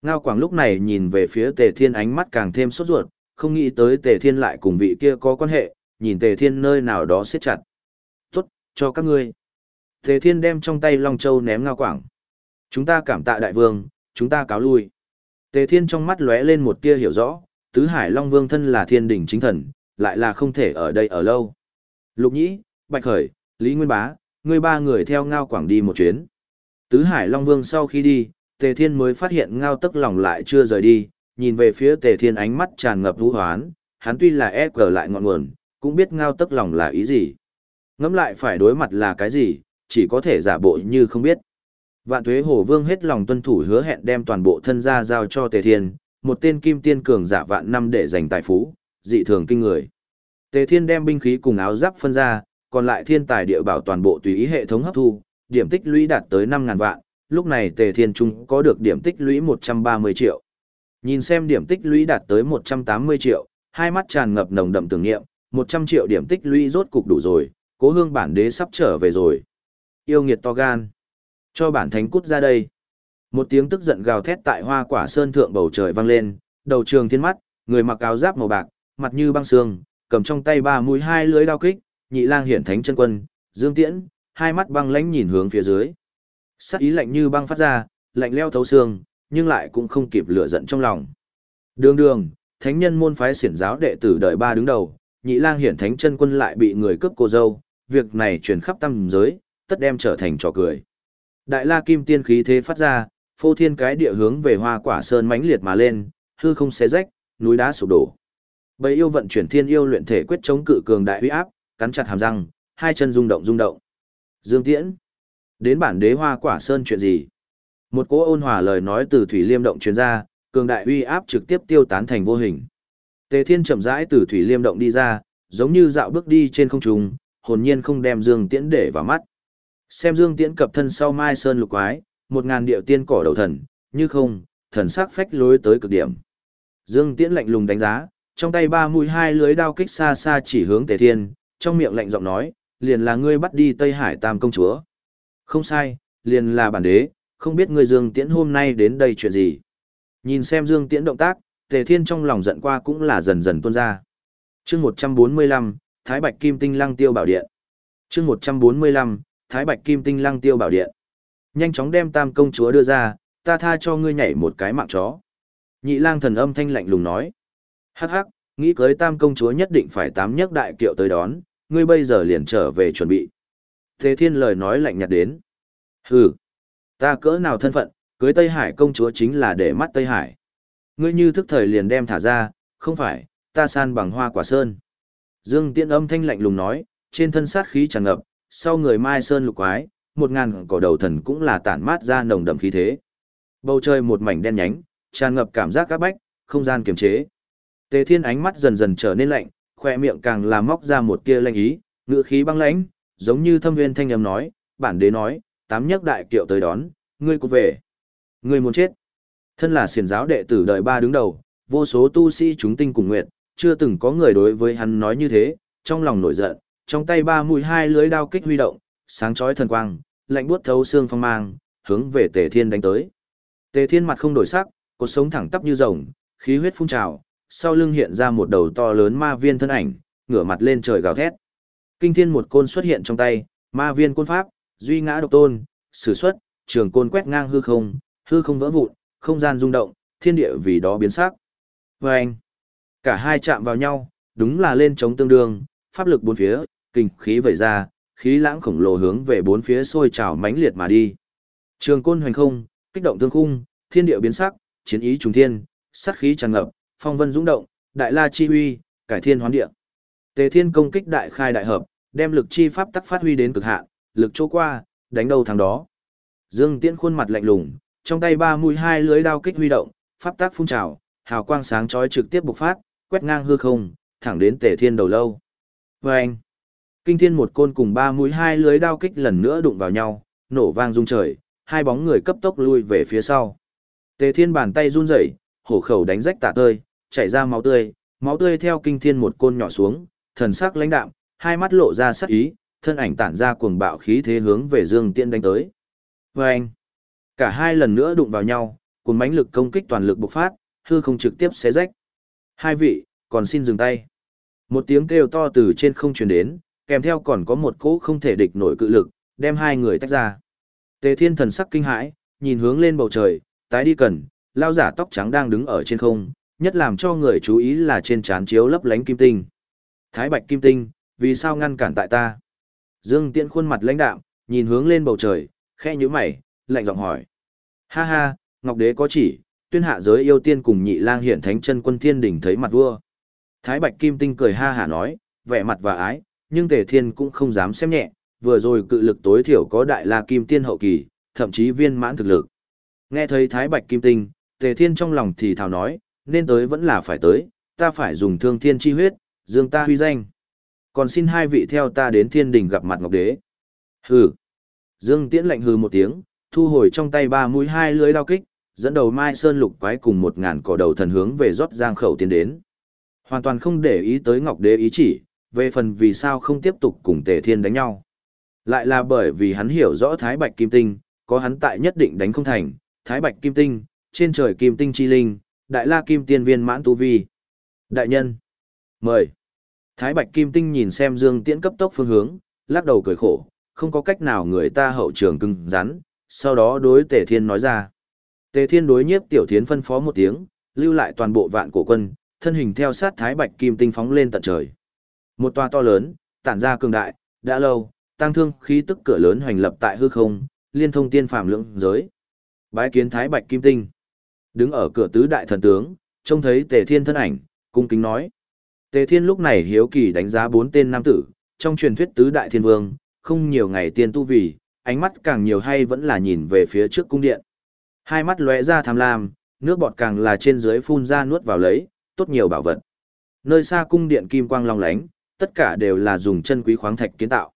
Ngao Quảng lúc này nhìn về phía Tề Thiên ánh mắt càng thêm sốt ruột, không nghĩ tới Tề Thiên lại cùng vị kia có quan hệ, nhìn Tề Thiên nơi nào đó siết chặt. Tốt, cho các ngươi. Tề Thiên đem trong tay Long Châu ném Ngao Quảng. Chúng ta cảm tạ đại vương, chúng ta cáo lui. Tề Thiên trong mắt lóe lên một tia hiểu rõ, Tứ Hải Long Vương thân là thiên đỉnh chính thần, lại là không thể ở đây ở lâu. Lục Nhĩ, Bạch Khởi, Lý Nguyên Bá, người ba người theo Ngao Quảng đi một chuyến. Tứ Hải Long Vương sau khi đi, Tề Thiên mới phát hiện Ngao tức lòng lại chưa rời đi, nhìn về phía Tề Thiên ánh mắt tràn ngập vũ hoán, hắn tuy là e cờ lại ngọn nguồn, cũng biết ngao tức lòng là ý gì. Ngẫm lại phải đối mặt là cái gì, chỉ có thể giả bộ như không biết. Vạn tuế hồ vương hết lòng tuân thủ hứa hẹn đem toàn bộ thân gia giao cho tề thiên, một tên kim tiên cường giả vạn năm để giành tài phú, dị thường kinh người. Tề thiên đem binh khí cùng áo giáp phân ra, còn lại thiên tài địa bảo toàn bộ tùy ý hệ thống hấp thu, điểm tích lũy đạt tới 5000 vạn, lúc này tề thiên trung có được điểm tích lũy 130 triệu. Nhìn xem điểm tích lũy đạt tới 180 triệu, hai mắt tràn ngập nồng đậm tưởng niệm, 100 triệu điểm tích lũy rốt cục đủ rồi, cố hương bản đế sắp trở về rồi. Yêu nghiệt to gan. Cho bản thánh cút ra đây. Một tiếng tức giận gào thét tại hoa quả sơn thượng bầu trời vang lên, đầu trường thiên mắt, người mặc áo giáp màu bạc, mặt như băng sương, cầm trong tay ba mũi hai lưới đao kích, nhị lang hiển thánh chân quân, dương tiễn, hai mắt băng lãnh nhìn hướng phía dưới. Sắc ý lạnh như băng phát ra, lạnh leo thấu xương, nhưng lại cũng không kịp lửa giận trong lòng. Đường đường, thánh nhân môn phái xiển giáo đệ tử đợi ba đứng đầu, nhị lang hiển thánh chân quân lại bị người cướp cô dâu, việc này truyền khắp tam giới, tất đem trở thành trò cười. Đại la kim tiên khí thế phát ra, phô thiên cái địa hướng về hoa quả sơn mãnh liệt mà lên, hư không xé rách, núi đá sụp đổ. Bầy yêu vận chuyển thiên yêu luyện thể quyết chống cự cường đại uy áp, cắn chặt hàm răng, hai chân rung động rung động. Dương Tiễn, đến bản đế hoa quả sơn chuyện gì? Một cỗ ôn hòa lời nói từ thủy liêm động truyền ra, cường đại uy áp trực tiếp tiêu tán thành vô hình. Tề Thiên chậm rãi từ thủy liêm động đi ra, giống như dạo bước đi trên không trung, hồn nhiên không đem Dương Tiễn để vào mắt. Xem Dương Tiễn cập thân sau Mai Sơn lục quái, một ngàn điệu tiên cỏ đầu thần, như không, thần sắc phách lối tới cực điểm. Dương Tiễn lạnh lùng đánh giá, trong tay ba mũi hai lưới đao kích xa xa chỉ hướng Tề Thiên, trong miệng lạnh giọng nói, liền là ngươi bắt đi Tây Hải Tam công chúa. Không sai, liền là bản đế, không biết ngươi Dương Tiễn hôm nay đến đây chuyện gì. Nhìn xem Dương Tiễn động tác, Tề Thiên trong lòng giận qua cũng là dần dần tuôn ra. Chương 145, Thái Bạch Kim Tinh Lăng Tiêu Bảo Điện. Chương 145, Thái Bạch Kim Tinh Lăng Tiêu Bảo Điện. Nhanh chóng đem Tam công chúa đưa ra, ta tha cho ngươi nhảy một cái mạng chó. Nhị lang thần âm thanh lạnh lùng nói. Hắc hắc, nghĩ cưới Tam công chúa nhất định phải tám nhất đại kiệu tới đón, ngươi bây giờ liền trở về chuẩn bị. Thế Thiên lời nói lạnh nhạt đến. Hừ, ta cỡ nào thân phận, cưới Tây Hải công chúa chính là để mắt Tây Hải. Ngươi như thức thời liền đem thả ra, không phải, ta san bằng hoa quả sơn. Dương Tiễn âm thanh lạnh lùng nói, trên thân sát khí tràn ngập, sau người Mai Sơn lục quái, một ngàn cỏ đầu thần cũng là tản mát ra nồng đậm khí thế. Bầu trời một mảnh đen nhánh, tràn ngập cảm giác các bách, không gian kiềm chế. Tề Thiên ánh mắt dần dần trở nên lạnh, khoe miệng càng là móc ra một tia lanh ý, ngữ khí băng lãnh, giống như thâm viên thanh âm nói, bản đế nói, tám nhất đại kiệu tới đón, ngươi cút về. Ngươi muốn chết. Thân là xiển giáo đệ tử đời ba đứng đầu, vô số tu sĩ chúng tinh cùng nguyện, chưa từng có người đối với hắn nói như thế, trong lòng nổi giận, trong tay ba mũi hai lưới đao kích huy động, sáng chói thần quang, lạnh buốt thấu xương phong mang, hướng về Tề Thiên đánh tới. Tề Thiên mặt không đổi sắc, cột sống thẳng tắp như rồng, khí huyết phun trào, sau lưng hiện ra một đầu to lớn ma viên thân ảnh, ngửa mặt lên trời gào thét. Kinh thiên một côn xuất hiện trong tay, ma viên côn pháp, duy ngã độc tôn, sử xuất, trường côn quét ngang hư không, hư không vỡ vụn, không gian rung động, thiên địa vì đó biến sắc. Vâng! anh, cả hai chạm vào nhau, đúng là lên chống tương đương, pháp lực bốn phía, kinh khí vẩy ra, khí lãng khổng lồ hướng về bốn phía sôi trào mãnh liệt mà đi. Trường côn hoành không, kích động thương khung, thiên địa biến sắc, chiến ý trùng thiên, sát khí tràn ngập, phong vân dũng động, đại la chi huy, cải thiên hoán địa. Tề Thiên công kích đại khai đại hợp, đem lực chi pháp tắc phát huy đến cực hạn, lực chỗ qua, đánh đầu thằng đó. Dương Tiễn khuôn mặt lạnh lùng, trong tay ba mũi hai lưới đao kích huy động, pháp tác phun trào, hào quang sáng chói trực tiếp bộc phát, quét ngang hư không, thẳng đến Tề Thiên đầu lâu. Và anh, kinh thiên một côn cùng ba mũi hai lưới đao kích lần nữa đụng vào nhau, nổ vang rung trời, hai bóng người cấp tốc lui về phía sau. Tề Thiên bàn tay run rẩy, hổ khẩu đánh rách tả tơi, chảy ra máu tươi, máu tươi theo kinh thiên một côn nhỏ xuống, thần sắc lãnh đạm, hai mắt lộ ra sắc ý, thân ảnh tản ra cuồng bạo khí thế hướng về Dương Tiễn đánh tới. Và anh, cả hai lần nữa đụng vào nhau, cùng mãnh lực công kích toàn lực bộc phát, hư không trực tiếp xé rách. Hai vị, còn xin dừng tay. Một tiếng kêu to từ trên không truyền đến, kèm theo còn có một cỗ không thể địch nổi cự lực, đem hai người tách ra. Tề Thiên thần sắc kinh hãi, nhìn hướng lên bầu trời, tái đi cần, lao giả tóc trắng đang đứng ở trên không, nhất làm cho người chú ý là trên trán chiếu lấp lánh kim tinh. Thái Bạch Kim Tinh, vì sao ngăn cản tại ta? Dương Tiễn khuôn mặt lãnh đạm, nhìn hướng lên bầu trời, khẽ nhíu mày, lạnh giọng hỏi. Ha ha, Ngọc Đế có chỉ, tuyên hạ giới yêu tiên cùng nhị lang hiện thánh chân quân thiên đỉnh thấy mặt vua. Thái Bạch Kim Tinh cười ha hả nói, vẻ mặt và ái, nhưng Tề Thiên cũng không dám xem nhẹ, vừa rồi cự lực tối thiểu có đại la kim tiên hậu kỳ, thậm chí viên mãn thực lực. Nghe thấy Thái Bạch Kim Tinh, Tề Thiên trong lòng thì thào nói, nên tới vẫn là phải tới, ta phải dùng thương thiên chi huyết, dương ta huy danh. Còn xin hai vị theo ta đến thiên đình gặp mặt Ngọc Đế. Hừ. Dương Tiễn lạnh hừ một tiếng, thu hồi trong tay ba mũi hai lưới đao kích, dẫn đầu Mai Sơn lục quái cùng một ngàn cỏ đầu thần hướng về rót giang khẩu tiến đến. Hoàn toàn không để ý tới Ngọc Đế ý chỉ, về phần vì sao không tiếp tục cùng Tề Thiên đánh nhau. Lại là bởi vì hắn hiểu rõ Thái Bạch Kim Tinh, có hắn tại nhất định đánh không thành, Thái Bạch Kim Tinh, trên trời Kim Tinh chi linh, Đại La Kim Tiên viên mãn tu vi. Đại nhân, mời. Thái Bạch Kim Tinh nhìn xem Dương Tiễn cấp tốc phương hướng, lắc đầu cười khổ, không có cách nào người ta hậu trường cưng rắn, sau đó đối Tề Thiên nói ra. Tề Thiên đối nhiếp Tiểu Thiến phân phó một tiếng, lưu lại toàn bộ vạn cổ quân, thân hình theo sát Thái Bạch Kim Tinh phóng lên tận trời. Một toa to lớn, tản ra cường đại, đã lâu, tăng thương khí tức cửa lớn hoành lập tại hư không, liên thông tiên phàm lượng giới. Bái kiến Thái Bạch Kim Tinh. Đứng ở cửa tứ đại thần tướng, trông thấy Tề Thiên thân ảnh, cung kính nói. Tề Thiên lúc này hiếu kỳ đánh giá bốn tên nam tử, trong truyền thuyết tứ đại thiên vương, không nhiều ngày tiên tu vì, ánh mắt càng nhiều hay vẫn là nhìn về phía trước cung điện. Hai mắt lóe ra tham lam, nước bọt càng là trên dưới phun ra nuốt vào lấy, tốt nhiều bảo vật. Nơi xa cung điện kim quang long lánh, tất cả đều là dùng chân quý khoáng thạch kiến tạo.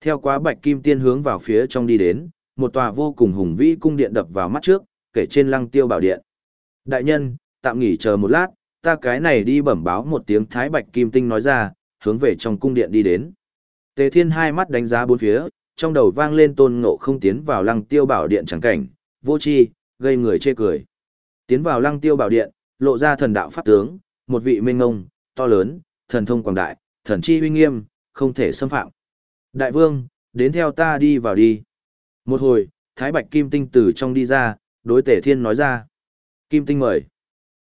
Theo quá bạch kim tiên hướng vào phía trong đi đến, một tòa vô cùng hùng vĩ cung điện đập vào mắt trước, kể trên lăng tiêu bảo điện. Đại nhân, tạm nghỉ chờ một lát, ta cái này đi bẩm báo một tiếng thái bạch kim tinh nói ra, hướng về trong cung điện đi đến. Tề thiên hai mắt đánh giá bốn phía, trong đầu vang lên tôn ngộ không tiến vào lăng tiêu bảo điện chẳng cảnh, vô chi, gây người chê cười. Tiến vào lăng tiêu bảo điện, lộ ra thần đạo pháp tướng, một vị minh ngông, to lớn, thần thông quảng đại, thần chi uy nghiêm, không thể xâm phạm. Đại vương, đến theo ta đi vào đi. Một hồi, Thái Bạch Kim Tinh từ trong đi ra, đối Tề Thiên nói ra. Kim Tinh mời.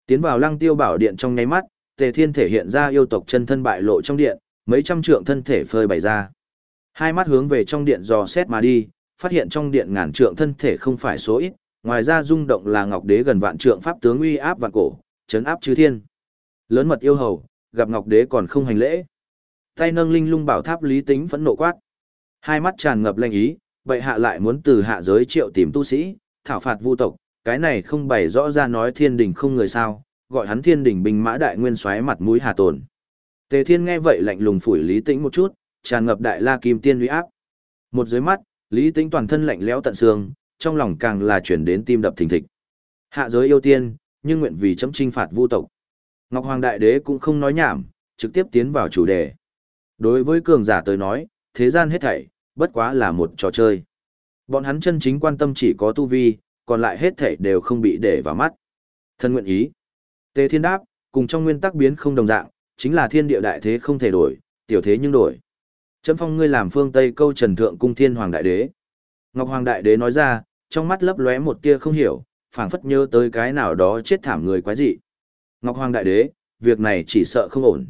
Tiến vào lăng tiêu bảo điện trong nháy mắt, Tề Thiên thể hiện ra yêu tộc chân thân bại lộ trong điện, mấy trăm trượng thân thể phơi bày ra. Hai mắt hướng về trong điện dò xét mà đi, phát hiện trong điện ngàn trượng thân thể không phải số ít, ngoài ra rung động là ngọc đế gần vạn trượng pháp tướng uy áp vạn cổ, chấn áp chư thiên. Lớn mật yêu hầu, gặp ngọc đế còn không hành lễ. Tay nâng linh lung bảo tháp lý tính phẫn nộ quát. Hai mắt tràn ngập lanh ý, vậy hạ lại muốn từ hạ giới triệu tìm tu sĩ, thảo phạt vu tộc, cái này không bày rõ ra nói thiên đình không người sao, gọi hắn thiên đình binh mã đại nguyên xoáy mặt mũi hà tồn. Tề thiên nghe vậy lạnh lùng phủi lý tĩnh một chút, tràn ngập đại la kim tiên uy áp. Một dưới mắt, lý tĩnh toàn thân lạnh lẽo tận xương, trong lòng càng là chuyển đến tim đập thình thịch. Hạ giới yêu tiên, nhưng nguyện vì chấm trinh phạt vu tộc. Ngọc Hoàng Đại Đế cũng không nói nhảm, trực tiếp tiến vào chủ đề. Đối với cường giả tới nói, thế gian hết thảy, bất quá là một trò chơi. Bọn hắn chân chính quan tâm chỉ có tu vi, còn lại hết thảy đều không bị để vào mắt. Thân nguyện ý. Tề Thiên đáp, cùng trong nguyên tắc biến không đồng dạng, chính là thiên địa đại thế không thể đổi, tiểu thế nhưng đổi. Chấm phong ngươi làm phương Tây câu trần thượng cung thiên hoàng đại đế. Ngọc Hoàng đại đế nói ra, trong mắt lấp lóe một tia không hiểu, phảng phất nhớ tới cái nào đó chết thảm người quái dị. Ngọc Hoàng đại đế, việc này chỉ sợ không ổn.